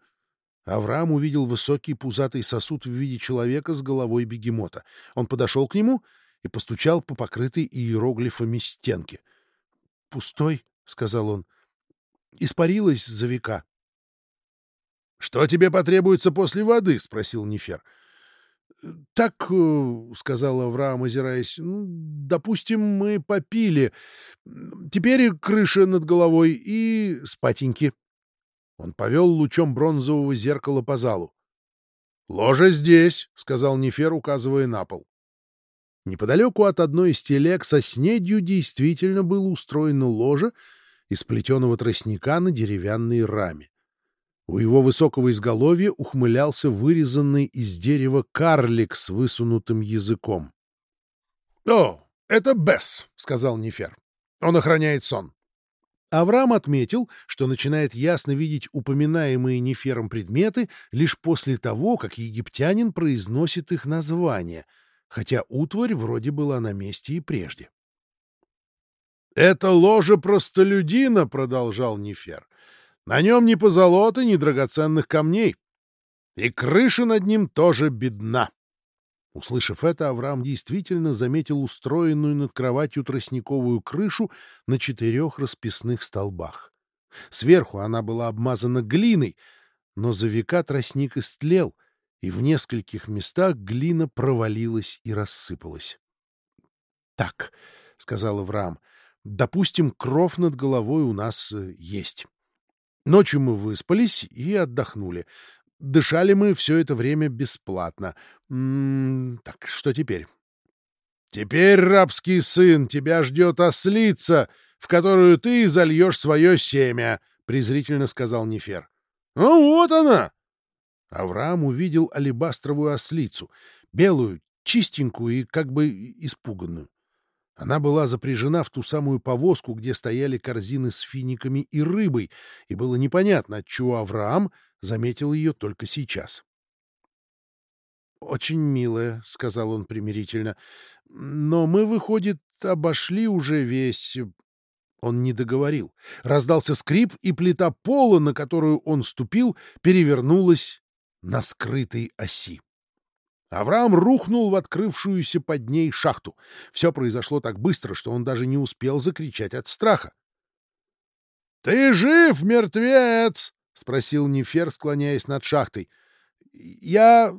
Авраам увидел высокий пузатый сосуд в виде человека с головой бегемота. Он подошел к нему и постучал по покрытой иероглифами стенке. — Пустой, — сказал он. — Испарилась за века. — Что тебе потребуется после воды? — спросил Нефер. «Э, — Так, э, — сказал Авраам, озираясь, допустим, мы попили. Теперь крыша над головой и спатеньки. Он повел лучом бронзового зеркала по залу. — Ложа здесь, — сказал Нефер, указывая на пол. Неподалеку от одной из телег со снедью действительно было устроено ложе из плетеного тростника на деревянной раме. У его высокого изголовья ухмылялся вырезанный из дерева карлик с высунутым языком. — О, это Бесс, — сказал Нефер. — Он охраняет сон. Авраам отметил, что начинает ясно видеть упоминаемые Нефером предметы лишь после того, как египтянин произносит их название, хотя утварь вроде была на месте и прежде. «Это ложе простолюдина», — продолжал Нефер. На нем ни позолоты, ни драгоценных камней. И крыша над ним тоже бедна. Услышав это, Авраам действительно заметил устроенную над кроватью тростниковую крышу на четырех расписных столбах. Сверху она была обмазана глиной, но за века тростник истлел, и в нескольких местах глина провалилась и рассыпалась. — Так, — сказал Авраам, — допустим, кров над головой у нас э, есть. Ночью мы выспались и отдохнули. Дышали мы все это время бесплатно. М -м так, что теперь? Теперь, рабский сын, тебя ждет ослица, в которую ты зальешь свое семя, — презрительно сказал Нефер. — Ну вот она! Авраам увидел алебастровую ослицу, белую, чистенькую и как бы испуганную. Она была запряжена в ту самую повозку, где стояли корзины с финиками и рыбой, и было непонятно, отчего Авраам заметил ее только сейчас. «Очень милая», — сказал он примирительно, — «но мы, выходит, обошли уже весь...» Он не договорил. Раздался скрип, и плита пола, на которую он ступил, перевернулась на скрытой оси. Авраам рухнул в открывшуюся под ней шахту. Все произошло так быстро, что он даже не успел закричать от страха. — Ты жив, мертвец? — спросил Нефер, склоняясь над шахтой. — Я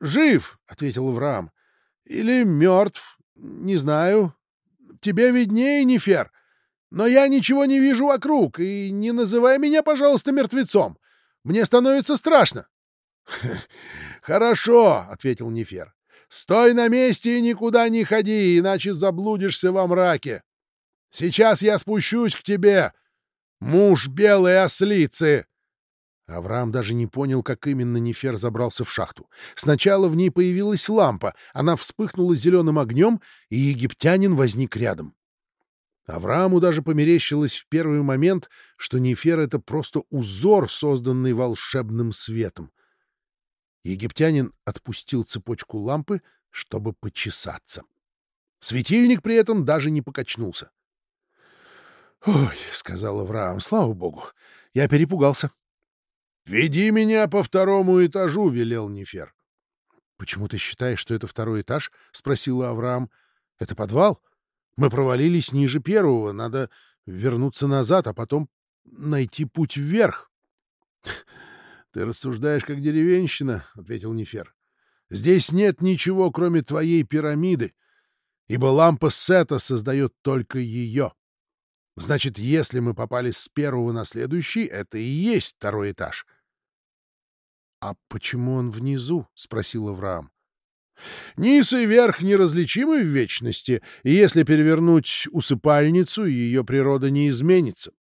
жив, — ответил Авраам. — Или мертв, не знаю. Тебе виднее, Нефер. Но я ничего не вижу вокруг, и не называй меня, пожалуйста, мертвецом. Мне становится страшно. «Хорошо», — ответил Нефер. «Стой на месте и никуда не ходи, иначе заблудишься во мраке. Сейчас я спущусь к тебе, муж белой ослицы!» Авраам даже не понял, как именно Нефер забрался в шахту. Сначала в ней появилась лампа, она вспыхнула зеленым огнем, и египтянин возник рядом. Аврааму даже померещилось в первый момент, что Нефер — это просто узор, созданный волшебным светом. Египтянин отпустил цепочку лампы, чтобы почесаться. Светильник при этом даже не покачнулся. «Ой», — сказал Авраам, — «слава богу, я перепугался». «Веди меня по второму этажу», — велел Нефер. «Почему ты считаешь, что это второй этаж?» — спросил Авраам. «Это подвал? Мы провалились ниже первого. Надо вернуться назад, а потом найти путь вверх». — Ты рассуждаешь как деревенщина, — ответил Нефер. — Здесь нет ничего, кроме твоей пирамиды, ибо лампа Сета создает только ее. Значит, если мы попали с первого на следующий, это и есть второй этаж. «А почему он внизу?» — спросил Авраам. Низ и верх неразличимы в вечности, и если перевернуть усыпальницу, ее природа не изменится.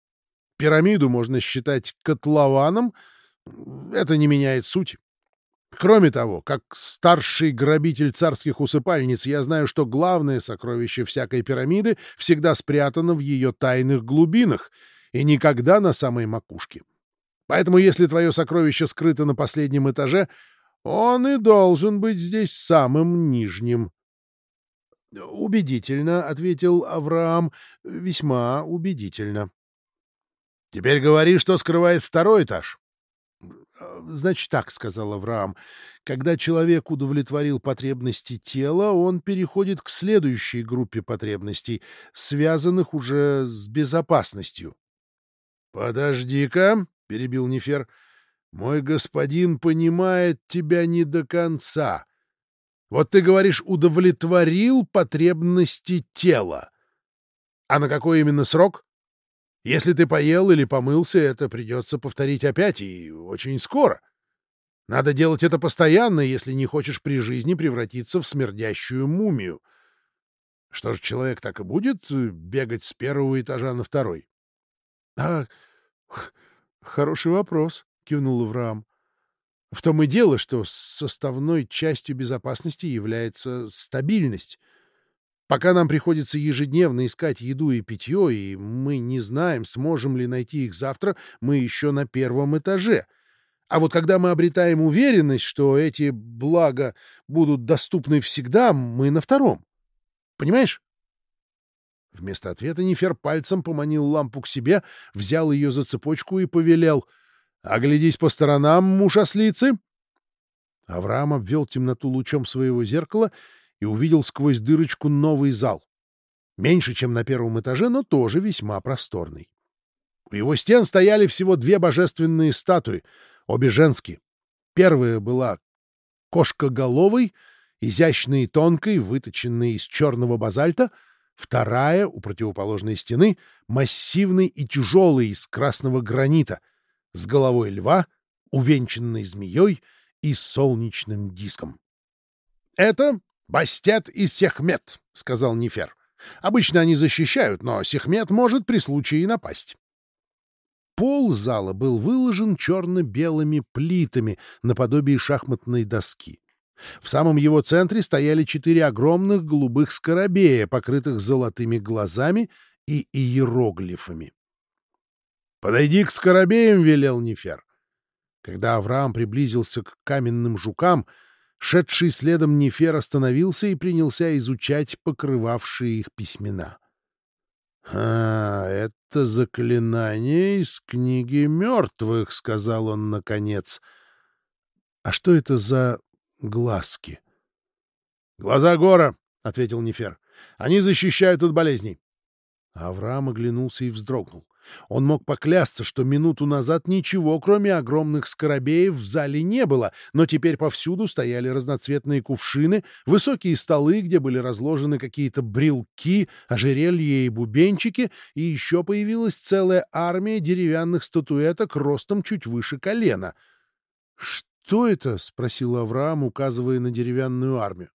Пирамиду можно считать котлованом, это не меняет сути. Кроме того, как старший грабитель царских усыпальниц, я знаю, что главное сокровище всякой пирамиды всегда спрятано в ее тайных глубинах и никогда на самой макушке. Поэтому если твое сокровище скрыто на последнем этаже, он и должен быть здесь самым нижним. — Убедительно, — ответил Авраам, — весьма убедительно. — Теперь говори, что скрывает второй этаж. — Значит так, — сказал Авраам, — когда человек удовлетворил потребности тела, он переходит к следующей группе потребностей, связанных уже с безопасностью. — Подожди-ка, — перебил Нефер, — мой господин понимает тебя не до конца. Вот ты говоришь, удовлетворил потребности тела. А на какой именно срок? Если ты поел или помылся, это придется повторить опять и очень скоро. Надо делать это постоянно, если не хочешь при жизни превратиться в смердящую мумию. Что ж, человек так и будет бегать с первого этажа на второй? — А, хороший вопрос, — кивнул Авраам. — В том и дело, что составной частью безопасности является стабильность. Пока нам приходится ежедневно искать еду и питье, и мы не знаем, сможем ли найти их завтра, мы еще на первом этаже. А вот когда мы обретаем уверенность, что эти блага будут доступны всегда, мы на втором. Понимаешь? Вместо ответа Нефер пальцем поманил лампу к себе, взял ее за цепочку и повелел — Оглядись по сторонам, муж ослицы. Авраам обвел темноту лучом своего зеркала и увидел сквозь дырочку новый зал. Меньше, чем на первом этаже, но тоже весьма просторный. У его стен стояли всего две божественные статуи, обе женские. Первая была кошкоголовой, изящной и тонкой, выточенной из черного базальта, вторая, у противоположной стены, массивной и тяжелой, из красного гранита — с головой льва, увенчанной змеей и солнечным диском. — Это Бастет и Сехмет, — сказал Нефер. — Обычно они защищают, но Сехмет может при случае напасть. Пол зала был выложен черно-белыми плитами наподобие шахматной доски. В самом его центре стояли четыре огромных голубых скоробея, покрытых золотыми глазами и иероглифами. «Подойди к скоробеям», — велел Нефер. Когда Авраам приблизился к каменным жукам, шедший следом Нефер остановился и принялся изучать покрывавшие их письмена. «А, это заклинание из книги мертвых», — сказал он наконец. «А что это за глазки?» «Глаза гора», — ответил Нефер. «Они защищают от болезней». Авраам оглянулся и вздрогнул. Он мог поклясться, что минуту назад ничего, кроме огромных скоробеев, в зале не было, но теперь повсюду стояли разноцветные кувшины, высокие столы, где были разложены какие-то брелки, ожерелья и бубенчики, и еще появилась целая армия деревянных статуэток ростом чуть выше колена. «Что это?» — спросил Авраам, указывая на деревянную армию.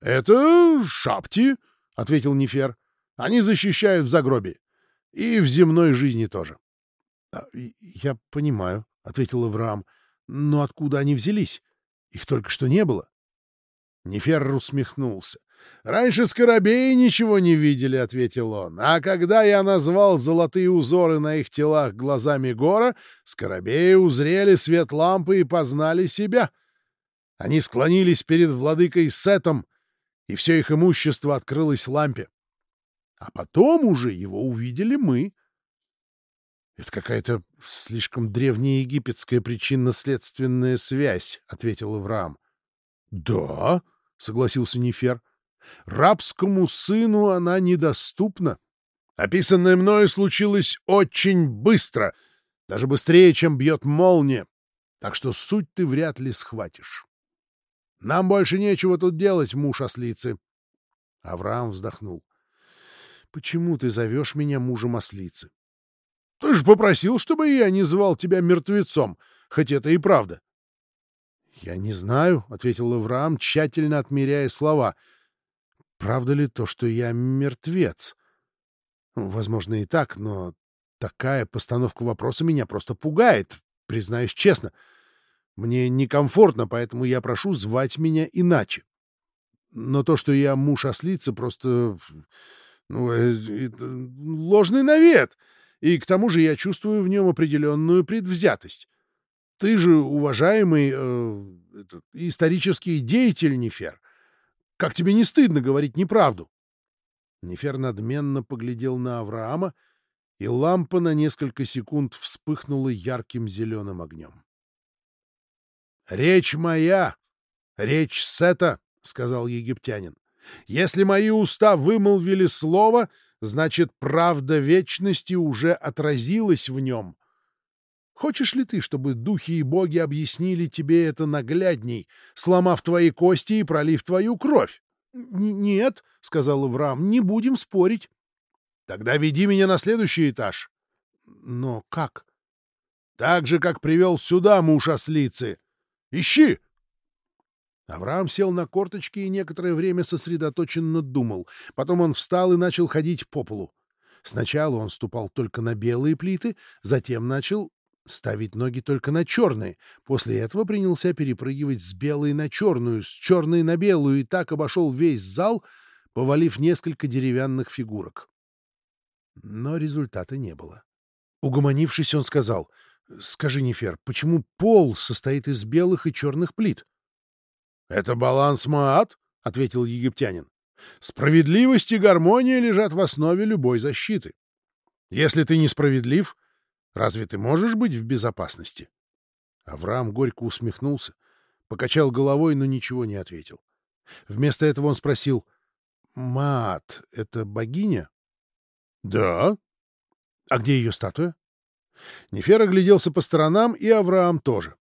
«Это шапти», — ответил Нефер. «Они защищают в загробе. И в земной жизни тоже. А, — Я понимаю, — ответил Авраам. — Но откуда они взялись? Их только что не было. Нефер усмехнулся. — Раньше скоробеи ничего не видели, — ответил он. А когда я назвал золотые узоры на их телах глазами гора, скоробеи узрели свет лампы и познали себя. Они склонились перед владыкой Сетом, и все их имущество открылось лампе. А потом уже его увидели мы. — Это какая-то слишком древняя египетская причинно-следственная связь, — ответил Авраам. — Да, — согласился Нефер. — Рабскому сыну она недоступна. Описанное мною случилось очень быстро, даже быстрее, чем бьет молния, так что суть ты вряд ли схватишь. Нам больше нечего тут делать, муж ослицы. Авраам вздохнул. Почему ты зовешь меня мужем ослицы? Ты же попросил, чтобы я не звал тебя мертвецом, хоть это и правда. Я не знаю, — ответил Авраам, тщательно отмеряя слова. Правда ли то, что я мертвец? Возможно, и так, но такая постановка вопроса меня просто пугает, признаюсь честно. Мне некомфортно, поэтому я прошу звать меня иначе. Но то, что я муж ослицы, просто... Ну, это ложный навет. И к тому же я чувствую в нем определенную предвзятость. Ты же уважаемый э, этот, исторический деятель, Нефер. Как тебе не стыдно говорить неправду? Нефер надменно поглядел на Авраама, и лампа на несколько секунд вспыхнула ярким зеленым огнем. — Речь моя, речь Сета, — сказал египтянин. — Если мои уста вымолвили слово, значит, правда вечности уже отразилась в нем. Хочешь ли ты, чтобы духи и боги объяснили тебе это наглядней, сломав твои кости и пролив твою кровь? — Нет, — сказал Иврам, — не будем спорить. — Тогда веди меня на следующий этаж. — Но как? — Так же, как привел сюда муж ослицы. Ищи! Авраам сел на корточки и некоторое время сосредоточенно думал. Потом он встал и начал ходить по полу. Сначала он ступал только на белые плиты, затем начал ставить ноги только на черные. После этого принялся перепрыгивать с белой на черную, с черной на белую, и так обошел весь зал, повалив несколько деревянных фигурок. Но результата не было. Угомонившись, он сказал, «Скажи, Нефер, почему пол состоит из белых и черных плит?» «Это баланс Маат», — ответил египтянин. «Справедливость и гармония лежат в основе любой защиты. Если ты несправедлив, разве ты можешь быть в безопасности?» Авраам горько усмехнулся, покачал головой, но ничего не ответил. Вместо этого он спросил, «Маат — это богиня?» «Да». «А где ее статуя?» Нефер огляделся по сторонам, и Авраам тоже.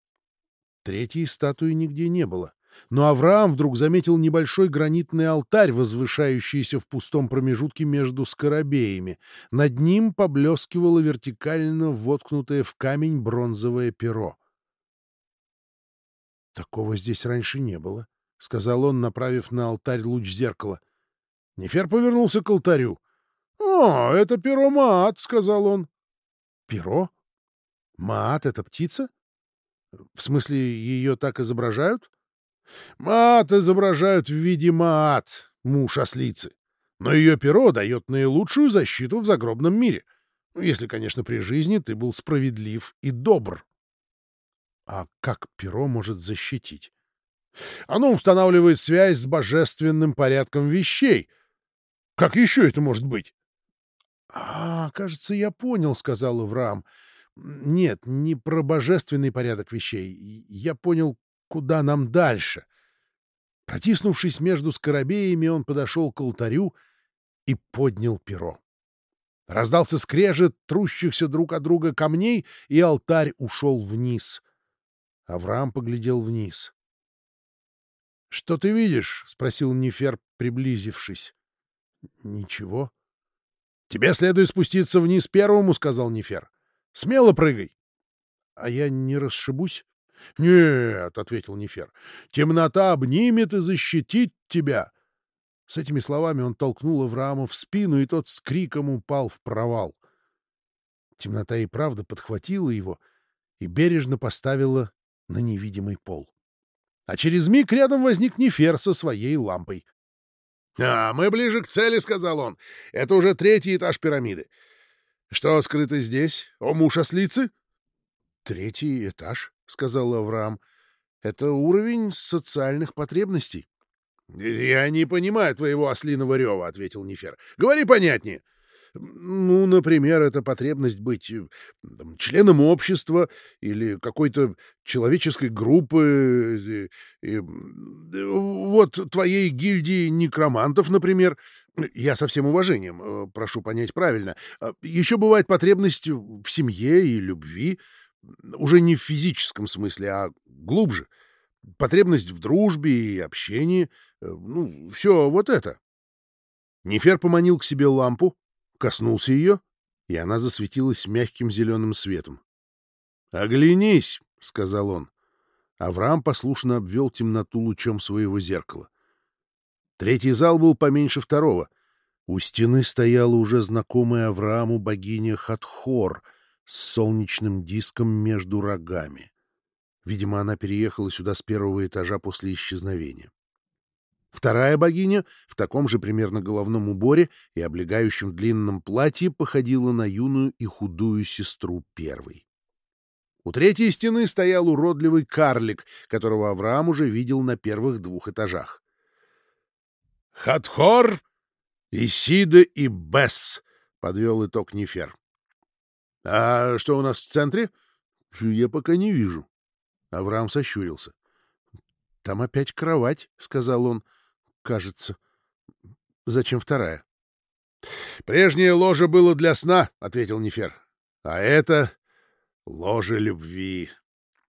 Третьей статуи нигде не было. Но Авраам вдруг заметил небольшой гранитный алтарь, возвышающийся в пустом промежутке между скоробеями. Над ним поблескивало вертикально воткнутое в камень бронзовое перо. «Такого здесь раньше не было», — сказал он, направив на алтарь луч зеркала. Нефер повернулся к алтарю. «О, это перо Маат», — сказал он. «Перо? Маат — это птица? В смысле, ее так изображают?» Маат изображают в виде Маат, муж ослицы. Но ее перо дает наилучшую защиту в загробном мире. Ну, если, конечно, при жизни ты был справедлив и добр. А как перо может защитить? Оно устанавливает связь с божественным порядком вещей. Как еще это может быть? — А, кажется, я понял, — сказал Авраам. — Нет, не про божественный порядок вещей. Я понял, куда нам дальше. Протиснувшись между скоробеями, он подошел к алтарю и поднял перо. Раздался скрежет трущихся друг от друга камней, и алтарь ушел вниз. Авраам поглядел вниз. — Что ты видишь? — спросил Нефер, приблизившись. — Ничего. — Тебе следует спуститься вниз первому, — сказал Нефер. — Смело прыгай. — А я не расшибусь? — Нет, — ответил Нефер, — темнота обнимет и защитит тебя. С этими словами он толкнул Авраама в спину, и тот с криком упал в провал. Темнота и правда подхватила его и бережно поставила на невидимый пол. А через миг рядом возник Нефер со своей лампой. — А, мы ближе к цели, — сказал он. — Это уже третий этаж пирамиды. Что скрыто здесь, о муж ослицы? — Третий этаж, — сказал Авраам. — Это уровень социальных потребностей. — Я не понимаю твоего ослиного рева, — ответил Нефер. — Говори понятнее. Ну, например, это потребность быть э, там, членом общества или какой-то человеческой группы. И, и, вот твоей гильдии некромантов, например. Я со всем уважением, э, прошу понять правильно. А Еще бывает потребность в семье и любви. Уже не в физическом смысле, а глубже. Потребность в дружбе и общении. Э, ну, все вот это. Нефер поманил к себе лампу, коснулся ее, и она засветилась мягким зеленым светом. «Оглянись», — сказал он. Авраам послушно обвел темноту лучом своего зеркала. Третий зал был поменьше второго. У стены стояла уже знакомая Аврааму богиня Хатхор с солнечным диском между рогами. Видимо, она переехала сюда с первого этажа после исчезновения. Вторая богиня в таком же примерно головном уборе и облегающем длинном платье походила на юную и худую сестру первой. У третьей стены стоял уродливый карлик, которого Авраам уже видел на первых двух этажах. «Хатхор, Исида и Бесс», — подвел итог Нефер. «А что у нас в центре?» «Я пока не вижу». Авраам сощурился. «Там опять кровать», — сказал он. «Кажется. Зачем вторая?» «Прежнее ложе было для сна», — ответил Нефер. «А это Ложе любви.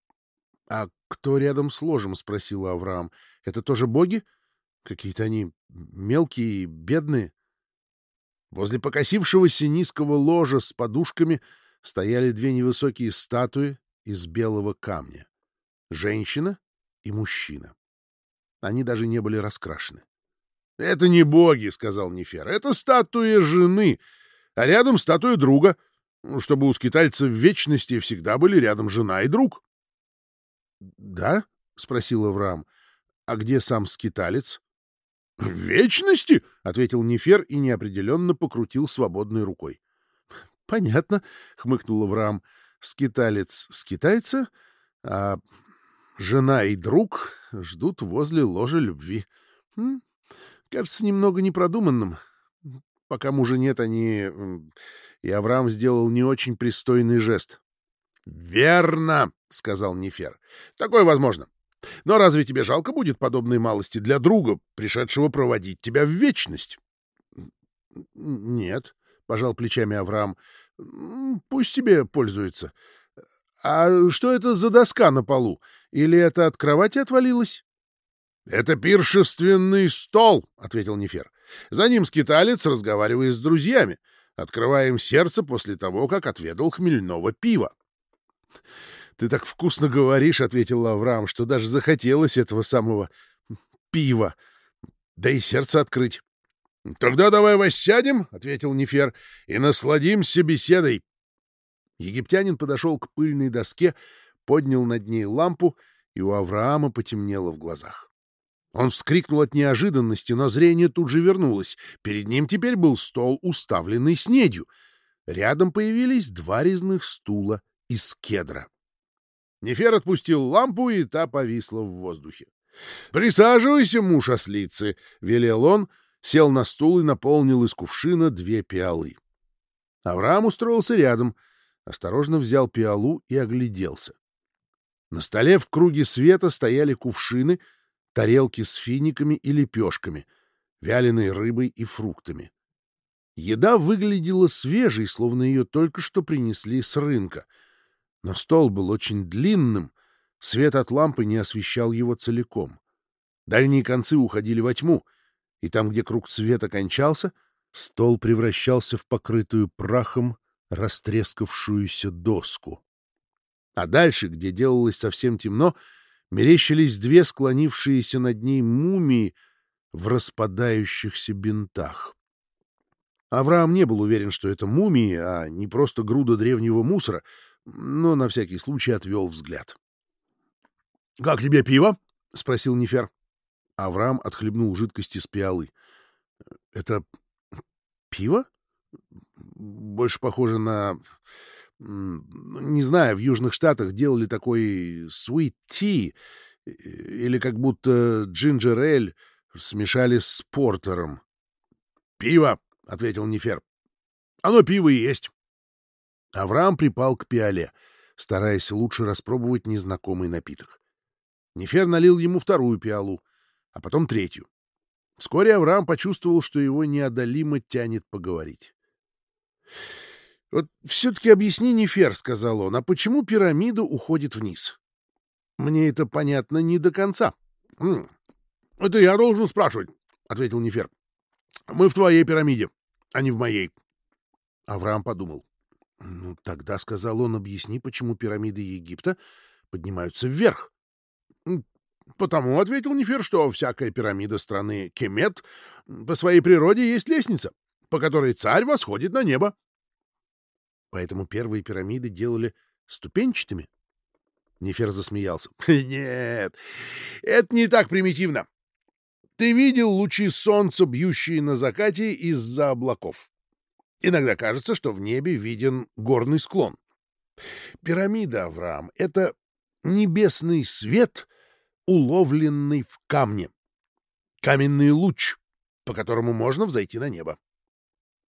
— А кто рядом с ложем? — спросил Авраам. — Это тоже боги? Какие-то они мелкие и бедные. Возле покосившегося низкого ложа с подушками стояли две невысокие статуи из белого камня. Женщина и мужчина. Они даже не были раскрашены. — Это не боги, — сказал Нефер. — Это статуя жены, а рядом статуя друга — ну, чтобы у скитальца в вечности всегда были рядом жена и друг. — Да? — спросил Авраам. — А где сам скиталец? — В вечности, — ответил Нефер и неопределенно покрутил свободной рукой. — Понятно, — хмыкнул Авраам. — Скиталец скитается, а жена и друг ждут возле ложа любви. М? Кажется, немного непродуманным. Пока мужа нет, они и Авраам сделал не очень пристойный жест. «Верно!» — сказал Нефер. «Такое возможно. Но разве тебе жалко будет подобной малости для друга, пришедшего проводить тебя в вечность?» «Нет», — пожал плечами Авраам. «Пусть тебе пользуется. А что это за доска на полу? Или это от кровати отвалилось?» «Это пиршественный стол», — ответил Нефер. «За ним скиталец разговаривает с друзьями. Открываем сердце после того, как отведал хмельного пива. — Ты так вкусно говоришь, — ответил Лаврам, — что даже захотелось этого самого пива. Да и сердце открыть. — Тогда давай воссядем, — ответил Нефер, — и насладимся беседой. Египтянин подошел к пыльной доске, поднял над ней лампу, и у Авраама потемнело в глазах. Он вскрикнул от неожиданности, но зрение тут же вернулось. Перед ним теперь был стол, уставленный снедью. Рядом появились два резных стула из кедра. Нефер отпустил лампу, и та повисла в воздухе. «Присаживайся, муж ослицы!» — велел он, сел на стул и наполнил из кувшина две пиалы. Авраам устроился рядом, осторожно взял пиалу и огляделся. На столе в круге света стояли кувшины — тарелки с финиками и лепешками, вяленой рыбой и фруктами. Еда выглядела свежей, словно ее только что принесли с рынка. Но стол был очень длинным, свет от лампы не освещал его целиком. Дальние концы уходили во тьму, и там, где круг света кончался, стол превращался в покрытую прахом растрескавшуюся доску. А дальше, где делалось совсем темно, мерещились две склонившиеся над ней мумии в распадающихся бинтах. Авраам не был уверен, что это мумии, а не просто груда древнего мусора, но на всякий случай отвел взгляд. — Как тебе пиво? — спросил Нефер. Авраам отхлебнул жидкости с пиалы. — Это пиво? Больше похоже на не знаю, в Южных Штатах делали такой sweet tea, или как будто джинджер эль смешали с портером. — Пиво, — ответил Нефер. — Оно пиво и есть. Авраам припал к пиале, стараясь лучше распробовать незнакомый напиток. Нефер налил ему вторую пиалу, а потом третью. Вскоре Авраам почувствовал, что его неодолимо тянет поговорить. «Вот все-таки объясни, Нефер», — сказал он, — «а почему пирамида уходит вниз?» «Мне это понятно не до конца». «Это я должен спрашивать», — ответил Нефер. «Мы в твоей пирамиде, а не в моей». Авраам подумал. «Ну, тогда, — сказал он, — объясни, почему пирамиды Египта поднимаются вверх». Потому ответил Нефер, что всякая пирамида страны Кемет по своей природе есть лестница, по которой царь восходит на небо. Поэтому первые пирамиды делали ступенчатыми? Нефер засмеялся. Нет, это не так примитивно. Ты видел лучи солнца, бьющие на закате из-за облаков. Иногда кажется, что в небе виден горный склон. Пирамида, Авраам, — это небесный свет, уловленный в камне. Каменный луч, по которому можно взойти на небо.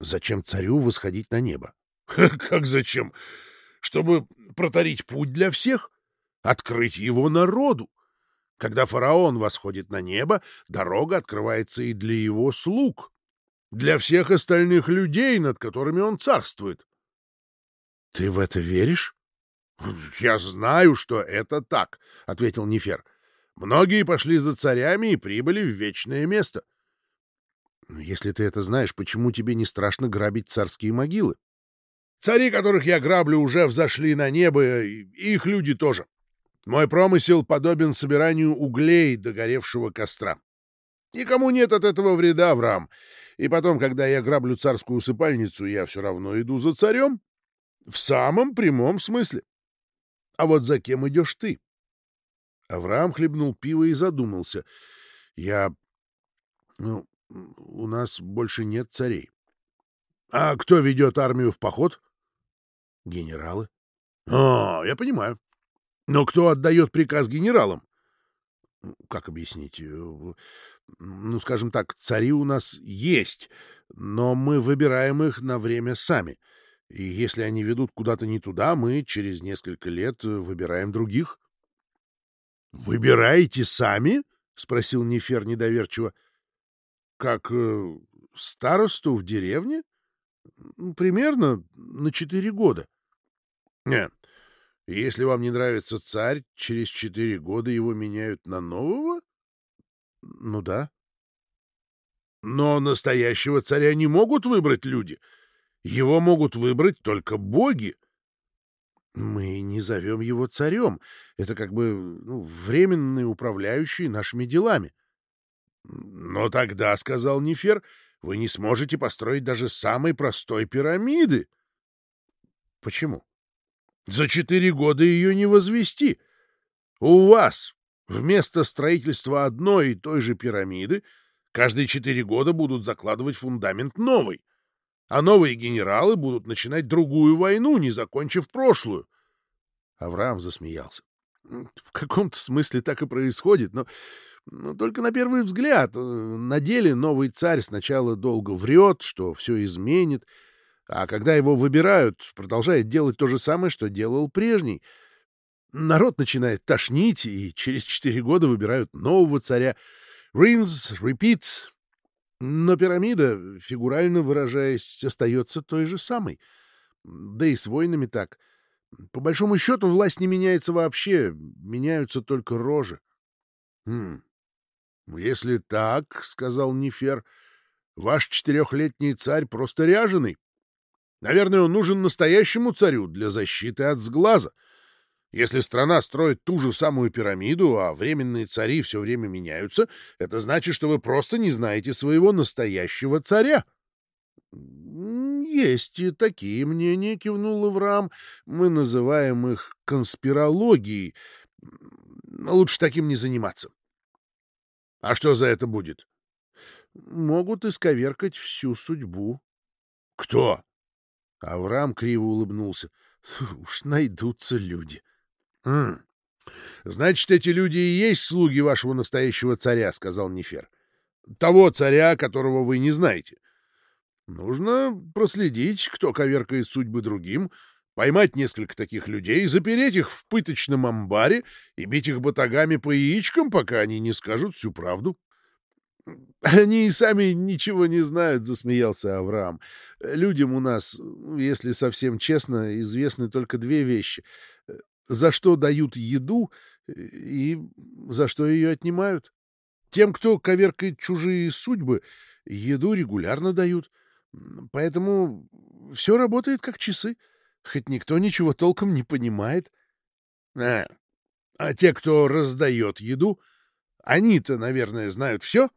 Зачем царю восходить на небо? Как зачем? Чтобы протарить путь для всех, открыть его народу. Когда фараон восходит на небо, дорога открывается и для его слуг, для всех остальных людей, над которыми он царствует. — Ты в это веришь? — Я знаю, что это так, — ответил Нефер. — Многие пошли за царями и прибыли в вечное место. — если ты это знаешь, почему тебе не страшно грабить царские могилы? — Цари, которых я граблю, уже взошли на небо, и их люди тоже. Мой промысел подобен собиранию углей догоревшего костра. Никому нет от этого вреда, Авраам. И потом, когда я граблю царскую усыпальницу, я все равно иду за царем. В самом прямом смысле. А вот за кем идешь ты? Авраам хлебнул пиво и задумался. Я... Ну, у нас больше нет царей. А кто ведет армию в поход? Генералы. А, я понимаю. Но кто отдает приказ генералам? Как объяснить? Ну, скажем так, цари у нас есть, но мы выбираем их на время сами. И если они ведут куда-то не туда, мы через несколько лет выбираем других. — Выбираете сами? — спросил Нефер недоверчиво. — Как э, старосту в деревне? — Примерно на четыре года. — Нет, если вам не нравится царь, через четыре года его меняют на нового? Ну да. Но настоящего царя не могут выбрать люди. Его могут выбрать только боги. Мы не зовем его царем. Это как бы ну, временный управляющий нашими делами. Но тогда, — сказал Нефер, — вы не сможете построить даже самой простой пирамиды. Почему? За четыре года ее не возвести. У вас вместо строительства одной и той же пирамиды каждые четыре года будут закладывать фундамент новый, а новые генералы будут начинать другую войну, не закончив прошлую. Авраам засмеялся. В каком-то смысле так и происходит, но, но только на первый взгляд. На деле новый царь сначала долго врет, что все изменит, а когда его выбирают, продолжает делать то же самое, что делал прежний. Народ начинает тошнить, и через четыре года выбирают нового царя. Rinse, repeat. Но пирамида, фигурально выражаясь, остается той же самой. Да и с войнами так. По большому счету власть не меняется вообще, меняются только рожи. — Хм, если так, — сказал Нефер, — ваш четырехлетний царь просто ряженый. Наверное, он нужен настоящему царю для защиты от сглаза. Если страна строит ту же самую пирамиду, а временные цари все время меняются, это значит, что вы просто не знаете своего настоящего царя. — Есть и такие мнения, — кивнул Иврам. Мы называем их конспирологией. Лучше таким не заниматься. — А что за это будет? — Могут исковеркать всю судьбу. — Кто? Авраам криво улыбнулся. Уж найдутся люди. «Хм. — Значит, эти люди и есть слуги вашего настоящего царя, — сказал Нефер. — Того царя, которого вы не знаете. Нужно проследить, кто коверкает судьбы другим, поймать несколько таких людей, запереть их в пыточном амбаре и бить их батагами по яичкам, пока они не скажут всю правду. Они и сами ничего не знают, — засмеялся Авраам. Людям у нас, если совсем честно, известны только две вещи. За что дают еду и за что ее отнимают. Тем, кто коверкает чужие судьбы, еду регулярно дают. Поэтому все работает как часы, хоть никто ничего толком не понимает. А, а те, кто раздает еду, Они-то, наверное, знают все?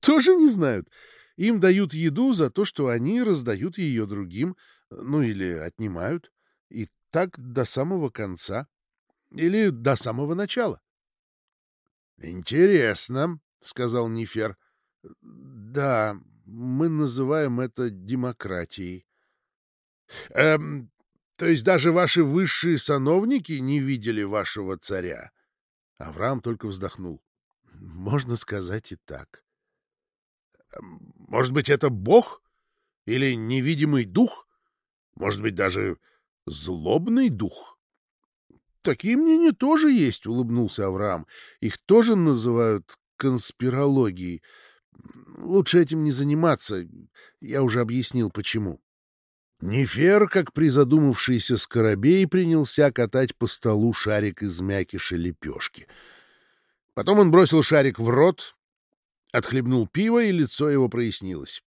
Тоже не знают. Им дают еду за то, что они раздают ее другим, ну или отнимают. И так до самого конца. Или до самого начала. — Интересно, — сказал Нифер. — Да, мы называем это демократией. Эм, то есть даже ваши высшие сановники не видели вашего царя? Авраам только вздохнул. Можно сказать и так. Эм, может быть, это бог? Или невидимый дух? Может быть, даже злобный дух? Такие мнения тоже есть, улыбнулся Авраам. Их тоже называют конспирологией. Лучше этим не заниматься. Я уже объяснил, почему. Нефер, как призадумавшийся скоробей, принялся катать по столу шарик из мякиша лепешки. Потом он бросил шарик в рот, отхлебнул пиво, и лицо его прояснилось.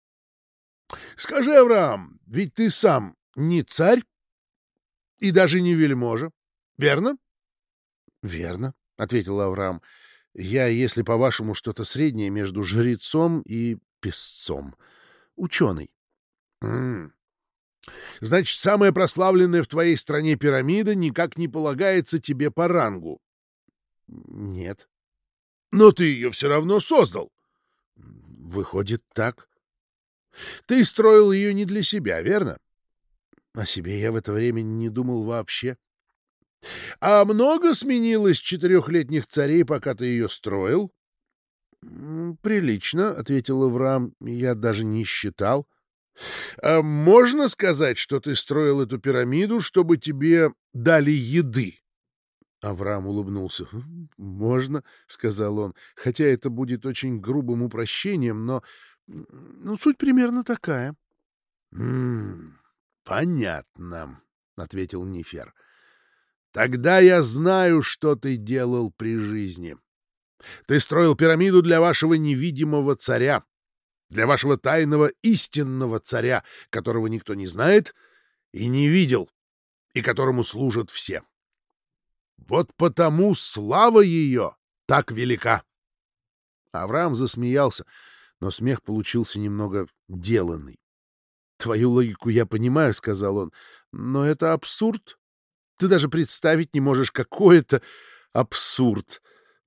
— Скажи, Авраам, ведь ты сам не царь и даже не вельможа, верно? — Верно, — ответил Авраам. — Я, если по-вашему, что-то среднее между жрецом и песцом. Ученый. — Значит, самая прославленная в твоей стране пирамида никак не полагается тебе по рангу. — Нет. — Но ты ее все равно создал. — Выходит, так. — Ты строил ее не для себя, верно? — О себе я в это время не думал вообще. — А много сменилось четырехлетних царей, пока ты ее строил? — Прилично, — ответил Авраам, — я даже не считал. — а можно сказать, что ты строил эту пирамиду, чтобы тебе дали еды? Авраам улыбнулся. «Можно», — сказал он, — «хотя это будет очень грубым упрощением, но ну, суть примерно такая». «М понятно», — ответил Нифер. «Тогда я знаю, что ты делал при жизни. Ты строил пирамиду для вашего невидимого царя для вашего тайного истинного царя, которого никто не знает и не видел, и которому служат все. Вот потому слава ее так велика. Авраам засмеялся, но смех получился немного деланный. — Твою логику я понимаю, — сказал он, — но это абсурд. Ты даже представить не можешь, какой это абсурд,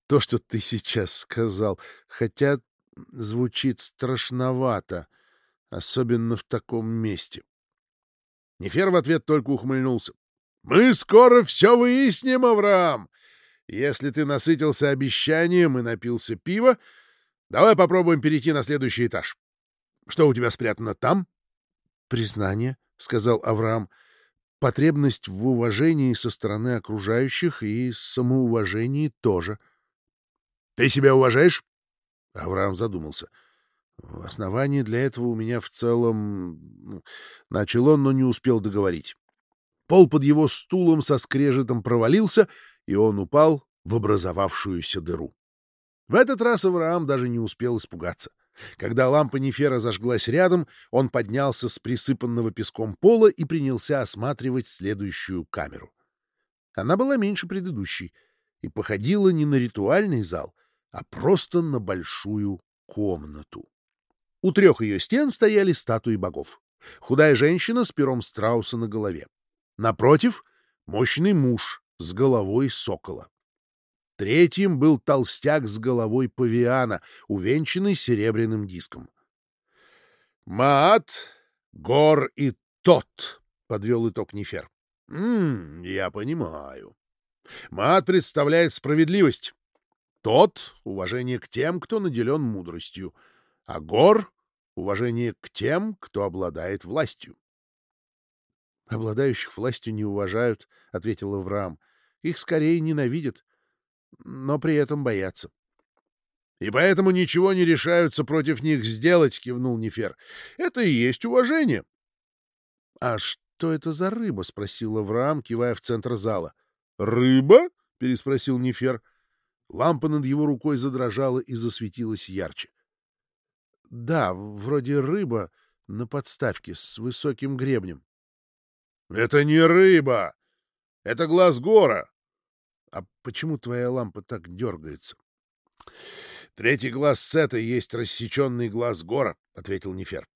то, что ты сейчас сказал, хотя звучит страшновато, особенно в таком месте. Нефер в ответ только ухмыльнулся. — Мы скоро все выясним, Авраам! Если ты насытился обещанием и напился пива, давай попробуем перейти на следующий этаж. Что у тебя спрятано там? — Признание, — сказал Авраам. — Потребность в уважении со стороны окружающих и самоуважении тоже. — Ты себя уважаешь? Авраам задумался. Основание для этого у меня в целом... Ну, начал он, но не успел договорить. Пол под его стулом со скрежетом провалился, и он упал в образовавшуюся дыру. В этот раз Авраам даже не успел испугаться. Когда лампа Нефера зажглась рядом, он поднялся с присыпанного песком пола и принялся осматривать следующую камеру. Она была меньше предыдущей и походила не на ритуальный зал, а просто на большую комнату. У трех ее стен стояли статуи богов. Худая женщина с пером страуса на голове. Напротив — мощный муж с головой сокола. Третьим был толстяк с головой павиана, увенчанный серебряным диском. «Маат, Гор и Тот», — подвел итог Нефер. «М «Я понимаю. Маат представляет справедливость, тот — уважение к тем, кто наделен мудростью, а Гор — уважение к тем, кто обладает властью. — Обладающих властью не уважают, — ответил Авраам. — Их скорее ненавидят, но при этом боятся. — И поэтому ничего не решаются против них сделать, — кивнул Нефер. — Это и есть уважение. — А что это за рыба? — спросил Авраам, кивая в центр зала. — Рыба? — переспросил Нефер. — Лампа над его рукой задрожала и засветилась ярче. — Да, вроде рыба на подставке с высоким гребнем. — Это не рыба! Это глаз гора! — А почему твоя лампа так дергается? Третий глаз Сета есть рассеченный глаз Гора, — ответил Нефер.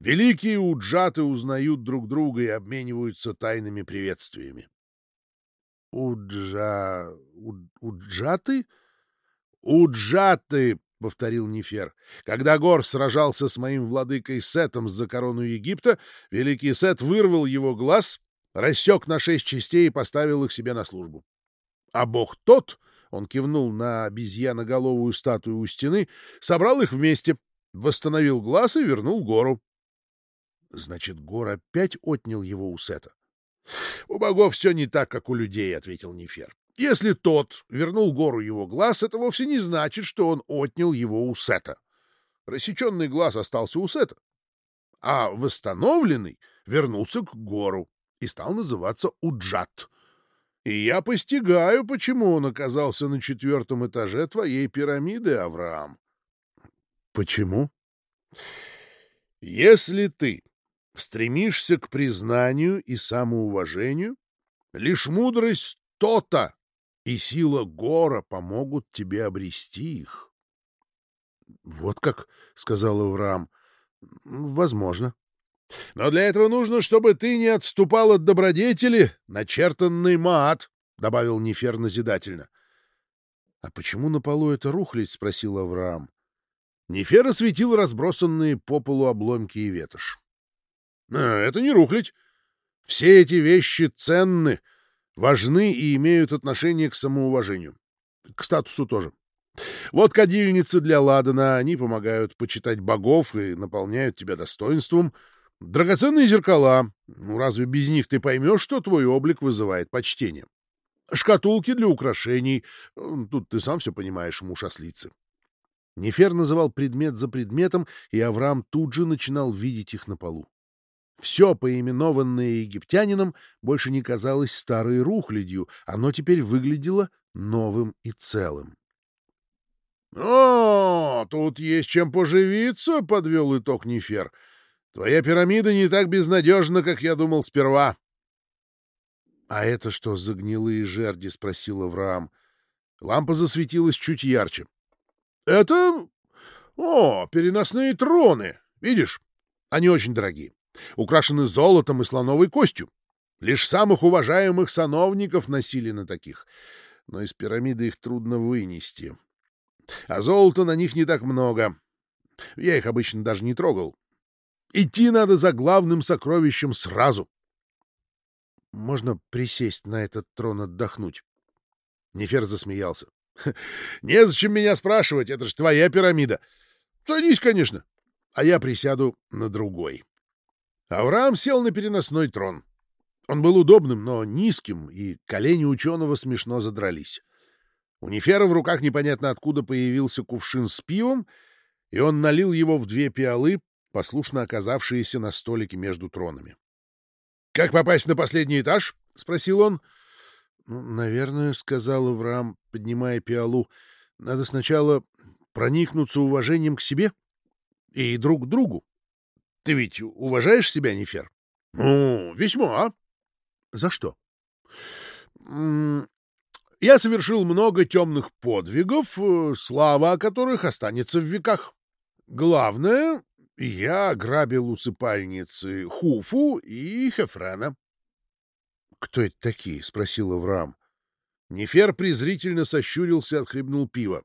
Великие уджаты узнают друг друга и обмениваются тайными приветствиями. — Уджа... Уджаты? — Уджаты, — повторил Нефер. Когда Гор сражался с моим владыкой Сетом за корону Египта, великий Сет вырвал его глаз, рассек на шесть частей и поставил их себе на службу. А бог тот он кивнул на обезьяноголовую статую у стены, собрал их вместе, восстановил глаз и вернул гору. Значит, гор опять отнял его у Сета. — У богов все не так, как у людей, — ответил Нефер. Если тот вернул гору его глаз, это вовсе не значит, что он отнял его у Сета. Рассеченный глаз остался у Сета, а восстановленный вернулся к гору и стал называться Уджат. И я постигаю, почему он оказался на четвертом этаже твоей пирамиды, Авраам. Почему? Если ты стремишься к признанию и самоуважению, лишь мудрость то-то и сила гора помогут тебе обрести их. — Вот как, — сказал Авраам, — возможно. Но для этого нужно, чтобы ты не отступал от добродетели, начертанный мат, — добавил Нефер назидательно. — А почему на полу это рухлядь? — спросил Авраам. Нефер осветил разбросанные по полу обломки и ветошь. — Это не рухлядь. Все эти вещи ценны, важны и имеют отношение к самоуважению. К статусу тоже. Вот кадильницы для ладана, они помогают почитать богов и наполняют тебя достоинством — Драгоценные зеркала. Ну, разве без них ты поймешь, что твой облик вызывает почтение? Шкатулки для украшений. Тут ты сам все понимаешь, муж ослицы. Нефер называл предмет за предметом, и Авраам тут же начинал видеть их на полу. Все, поименованное египтянином, больше не казалось старой рухлядью, оно теперь выглядело новым и целым. — О, тут есть чем поживиться, — подвел итог Нефер. Твоя пирамида не так безнадежна, как я думал сперва. — А это что за гнилые жерди? — спросил Авраам. Лампа засветилась чуть ярче. — Это... О, переносные троны. Видишь? Они очень дорогие. Украшены золотом и слоновой костью. Лишь самых уважаемых сановников носили на таких. Но из пирамиды их трудно вынести. А золота на них не так много. Я их обычно даже не трогал. Идти надо за главным сокровищем сразу. Можно присесть на этот трон отдохнуть. Нефер засмеялся. — Незачем меня спрашивать, это же твоя пирамида. Садись, конечно, а я присяду на другой. Авраам сел на переносной трон. Он был удобным, но низким, и колени ученого смешно задрались. У Нефера в руках непонятно откуда появился кувшин с пивом, и он налил его в две пиалы, послушно оказавшиеся на столике между тронами. — Как попасть на последний этаж? — спросил он. — Ну, наверное, — сказал Авраам, поднимая пиалу, — надо сначала проникнуться уважением к себе и друг к другу. Ты ведь уважаешь себя, Нефер? — Ну, весьма. — За что? — Я совершил много темных подвигов, э, слава о которых останется в веках. Главное я грабил усыпальницы Хуфу и Хефрена. — Кто это такие? — спросил Авраам. Нефер презрительно сощурился и отхлебнул пиво.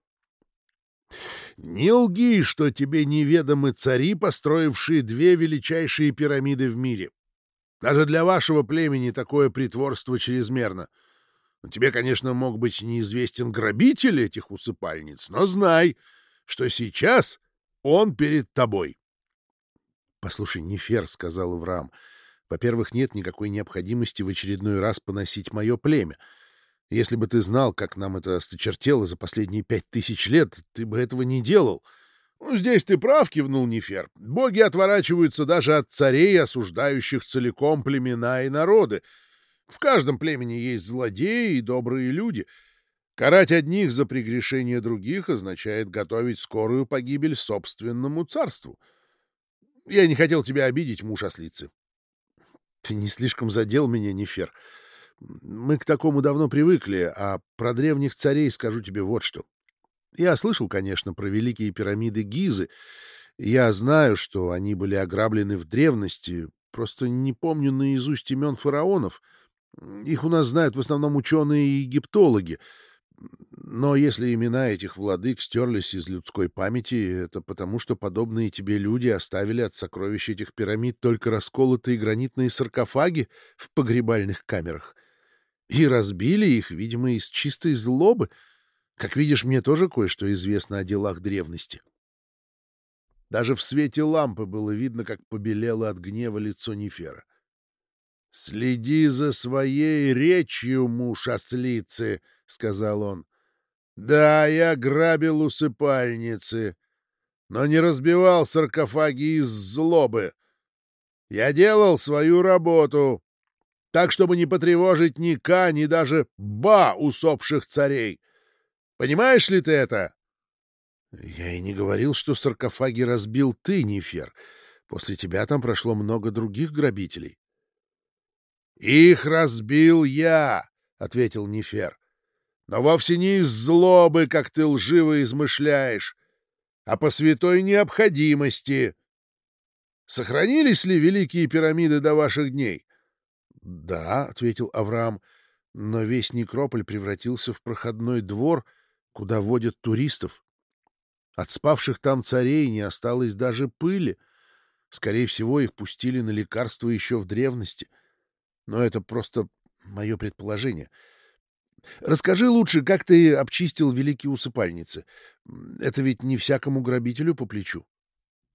— Не лги, что тебе неведомы цари, построившие две величайшие пирамиды в мире. Даже для вашего племени такое притворство чрезмерно. Тебе, конечно, мог быть неизвестен грабитель этих усыпальниц, но знай, что сейчас он перед тобой. — «Послушай, не фер», — сказал Иврам. «Во-первых, нет никакой необходимости в очередной раз поносить мое племя. Если бы ты знал, как нам это осточертело за последние пять тысяч лет, ты бы этого не делал». «Ну, здесь ты прав», — кивнул Нефер. «Боги отворачиваются даже от царей, осуждающих целиком племена и народы. В каждом племени есть злодеи и добрые люди». Карать одних за прегрешение других означает готовить скорую погибель собственному царству. Я не хотел тебя обидеть, муж ослицы. Ты не слишком задел меня, Нефер. Мы к такому давно привыкли, а про древних царей скажу тебе вот что. Я слышал, конечно, про великие пирамиды Гизы. Я знаю, что они были ограблены в древности, просто не помню наизусть имен фараонов. Их у нас знают в основном ученые и египтологи. Но если имена этих владык стерлись из людской памяти, это потому, что подобные тебе люди оставили от сокровищ этих пирамид только расколотые гранитные саркофаги в погребальных камерах. И разбили их, видимо, из чистой злобы — как видишь, мне тоже кое-что известно о делах древности. Даже в свете лампы было видно, как побелело от гнева лицо Нефера. — Следи за своей речью, муж ослицы, — сказал он. — Да, я грабил усыпальницы, но не разбивал саркофаги из злобы. Я делал свою работу, так, чтобы не потревожить ни Ка, ни даже Ба усопших царей. Понимаешь ли ты это? Я и не говорил, что саркофаги разбил ты, Нефер. После тебя там прошло много других грабителей. Их разбил я, ответил Нефер. Но вовсе не из злобы, как ты лживо измышляешь, а по святой необходимости. Сохранились ли великие пирамиды до ваших дней? — Да, — ответил Авраам, — но весь некрополь превратился в проходной двор — куда водят туристов. От спавших там царей не осталось даже пыли. Скорее всего, их пустили на лекарства еще в древности. Но это просто мое предположение. Расскажи лучше, как ты обчистил великие усыпальницы. Это ведь не всякому грабителю по плечу.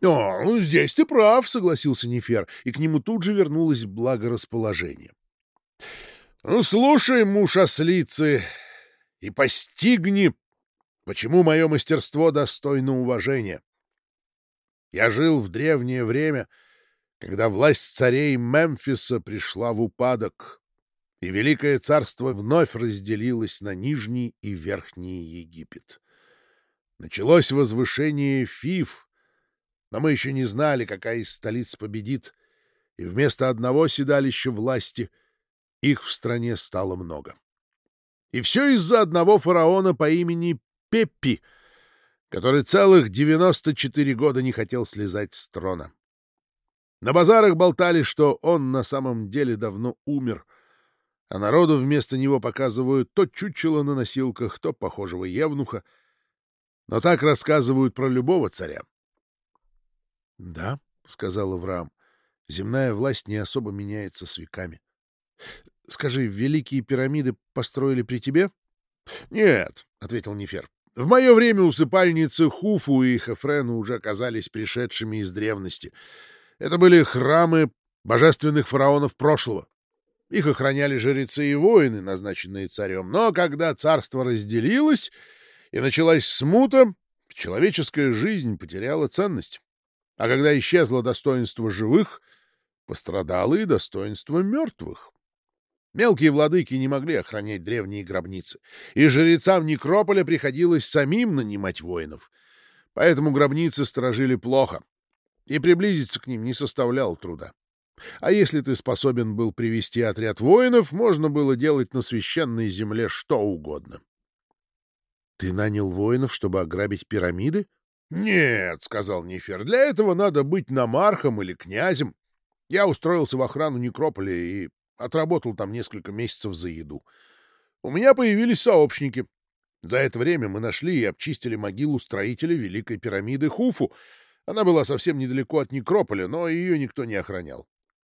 — О, ну здесь ты прав, — согласился Нефер, и к нему тут же вернулось благорасположение. — Ну, слушай, муж ослицы, и постигни Почему мое мастерство достойно уважения? Я жил в древнее время, когда власть царей Мемфиса пришла в упадок, и Великое Царство вновь разделилось на Нижний и Верхний Египет. Началось возвышение Фиф, но мы еще не знали, какая из столиц победит, и вместо одного седалища власти их в стране стало много. И все из-за одного фараона по имени Пеппи, который целых 94 года не хотел слезать с трона. На базарах болтали, что он на самом деле давно умер, а народу вместо него показывают то чучело на носилках, то похожего евнуха. Но так рассказывают про любого царя. — Да, — сказал Авраам, — земная власть не особо меняется с веками. — Скажи, великие пирамиды построили при тебе? — Нет, — ответил Нефер. В мое время усыпальницы Хуфу и Хефрену уже оказались пришедшими из древности. Это были храмы божественных фараонов прошлого. Их охраняли жрецы и воины, назначенные царем. Но когда царство разделилось и началась смута, человеческая жизнь потеряла ценность. А когда исчезло достоинство живых, пострадало и достоинство мертвых. Мелкие владыки не могли охранять древние гробницы, и жрецам Некрополя приходилось самим нанимать воинов. Поэтому гробницы сторожили плохо, и приблизиться к ним не составляло труда. А если ты способен был привести отряд воинов, можно было делать на священной земле что угодно. — Ты нанял воинов, чтобы ограбить пирамиды? — Нет, — сказал Нефер, — для этого надо быть намархом или князем. Я устроился в охрану Некрополя и Отработал там несколько месяцев за еду. У меня появились сообщники. За это время мы нашли и обчистили могилу строителя Великой пирамиды Хуфу. Она была совсем недалеко от некрополя, но ее никто не охранял.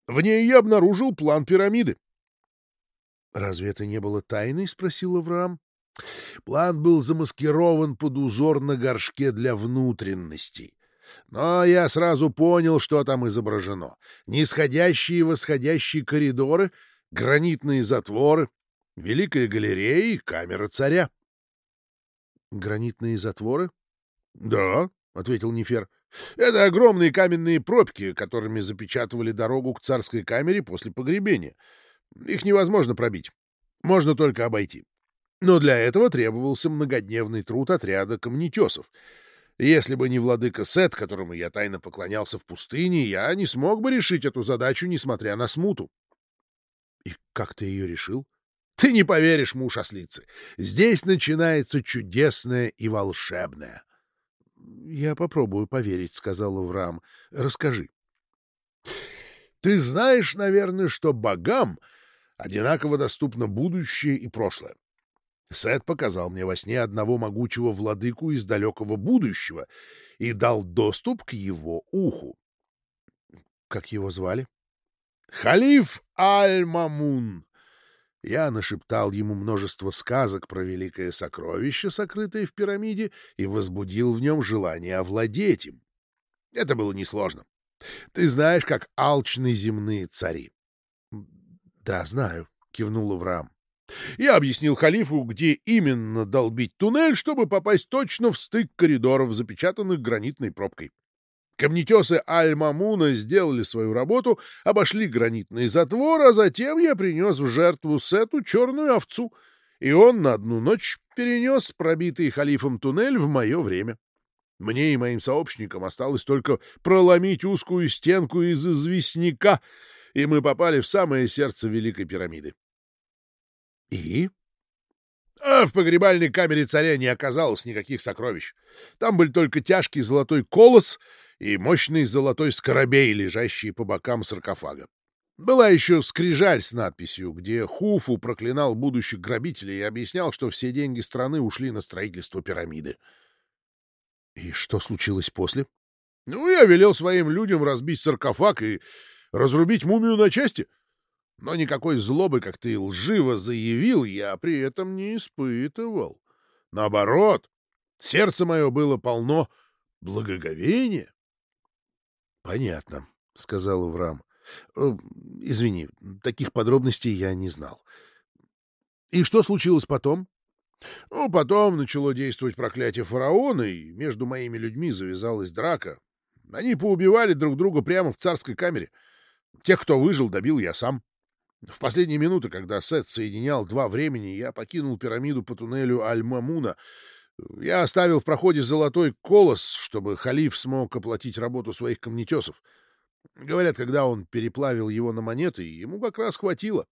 В ней я обнаружил план пирамиды. — Разве это не было тайной? — спросил Авраам. План был замаскирован под узор на горшке для внутренностей. Но я сразу понял, что там изображено. Нисходящие и восходящие коридоры, гранитные затворы, великая галерея и камера царя. — Гранитные затворы? — Да, — ответил Нефер. — Это огромные каменные пробки, которыми запечатывали дорогу к царской камере после погребения. Их невозможно пробить. Можно только обойти. Но для этого требовался многодневный труд отряда камнетесов — если бы не владыка Сет, которому я тайно поклонялся в пустыне, я не смог бы решить эту задачу, несмотря на смуту. — И как ты ее решил? Ты не поверишь, муж ослицы. Здесь начинается чудесное и волшебное. — Я попробую поверить, — сказал Уврам. — Расскажи. — Ты знаешь, наверное, что богам одинаково доступно будущее и прошлое. Сет показал мне во сне одного могучего владыку из далекого будущего и дал доступ к его уху. — Как его звали? — Халиф Аль-Мамун. Я нашептал ему множество сказок про великое сокровище, сокрытое в пирамиде, и возбудил в нем желание овладеть им. Это было несложно. Ты знаешь, как алчны земные цари. — Да, знаю, — кивнул Авраам. Я объяснил халифу, где именно долбить туннель, чтобы попасть точно в стык коридоров, запечатанных гранитной пробкой. Камнетесы Аль-Мамуна сделали свою работу, обошли гранитный затвор, а затем я принес в жертву Сету черную овцу, и он на одну ночь перенес пробитый халифом туннель в мое время. Мне и моим сообщникам осталось только проломить узкую стенку из известняка, и мы попали в самое сердце Великой пирамиды. — И? А в погребальной камере царя не оказалось никаких сокровищ. Там были только тяжкий золотой колос — и мощный золотой скоробей, лежащий по бокам саркофага. Была еще скрижаль с надписью, где Хуфу проклинал будущих грабителей и объяснял, что все деньги страны ушли на строительство пирамиды. И что случилось после? Ну, я велел своим людям разбить саркофаг и разрубить мумию на части. Но никакой злобы, как ты лживо заявил, я при этом не испытывал. Наоборот, сердце мое было полно благоговения. Понятно, — сказал Уврам. Э, — Извини, таких подробностей я не знал. — И что случилось потом? — Ну, потом начало действовать проклятие фараона, и между моими людьми завязалась драка. Они поубивали друг друга прямо в царской камере. Тех, кто выжил, добил я сам. В последние минуты, когда Сет соединял два времени, я покинул пирамиду по туннелю Аль-Мамуна — я оставил в проходе золотой колос, чтобы халиф смог оплатить работу своих камнетесов. Говорят, когда он переплавил его на монеты, ему как раз хватило.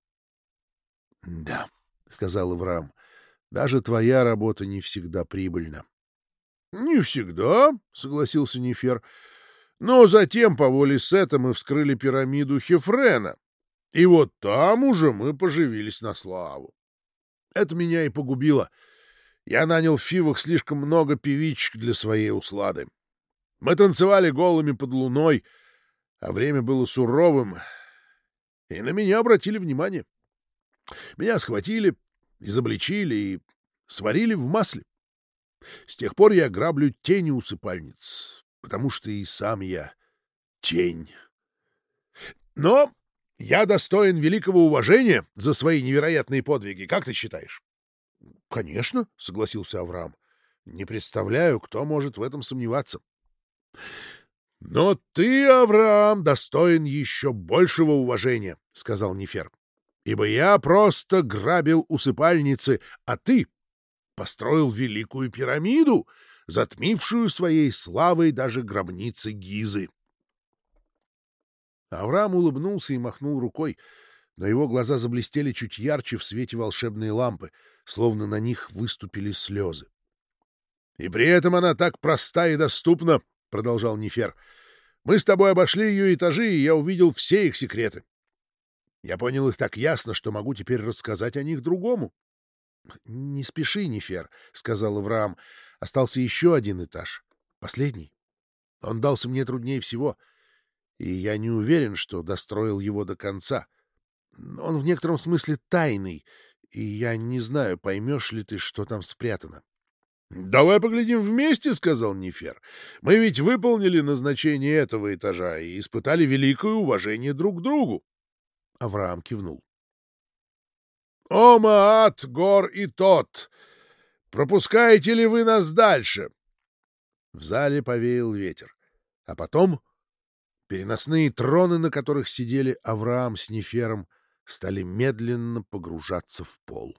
— Да, — сказал Иврам, — даже твоя работа не всегда прибыльна. — Не всегда, — согласился Нефер. — Но затем, по воле Сета, мы вскрыли пирамиду Хефрена. И вот там уже мы поживились на славу. Это меня и погубило — я нанял в Фивах слишком много певичек для своей услады. Мы танцевали голыми под луной, а время было суровым, и на меня обратили внимание. Меня схватили, изобличили и сварили в масле. С тех пор я граблю тени усыпальниц, потому что и сам я тень. Но я достоин великого уважения за свои невероятные подвиги, как ты считаешь? — Конечно, — согласился Авраам. — Не представляю, кто может в этом сомневаться. — Но ты, Авраам, достоин еще большего уважения, — сказал Нефер. — Ибо я просто грабил усыпальницы, а ты построил великую пирамиду, затмившую своей славой даже гробницы Гизы. Авраам улыбнулся и махнул рукой, но его глаза заблестели чуть ярче в свете волшебной лампы — словно на них выступили слезы. — И при этом она так проста и доступна, — продолжал Нефер. — Мы с тобой обошли ее этажи, и я увидел все их секреты. Я понял их так ясно, что могу теперь рассказать о них другому. — Не спеши, Нефер, — сказал Авраам. Остался еще один этаж, последний. Он дался мне труднее всего, и я не уверен, что достроил его до конца. Он в некотором смысле тайный, и я не знаю, поймешь ли ты, что там спрятано. — Давай поглядим вместе, — сказал Нефер. — Мы ведь выполнили назначение этого этажа и испытали великое уважение друг к другу. Авраам кивнул. — О, Маат, гор и тот! Пропускаете ли вы нас дальше? В зале повеял ветер, а потом переносные троны, на которых сидели Авраам с Нефером, — стали медленно погружаться в пол.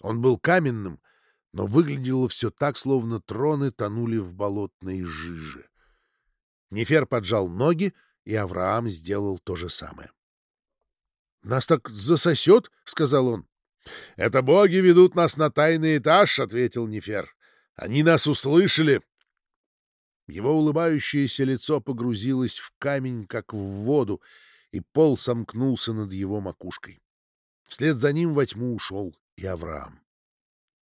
Он был каменным, но выглядело все так, словно троны тонули в болотной жиже. Нефер поджал ноги, и Авраам сделал то же самое. — Нас так засосет, — сказал он. — Это боги ведут нас на тайный этаж, — ответил Нефер. — Они нас услышали. Его улыбающееся лицо погрузилось в камень, как в воду, и пол сомкнулся над его макушкой. Вслед за ним во тьму ушел и Авраам.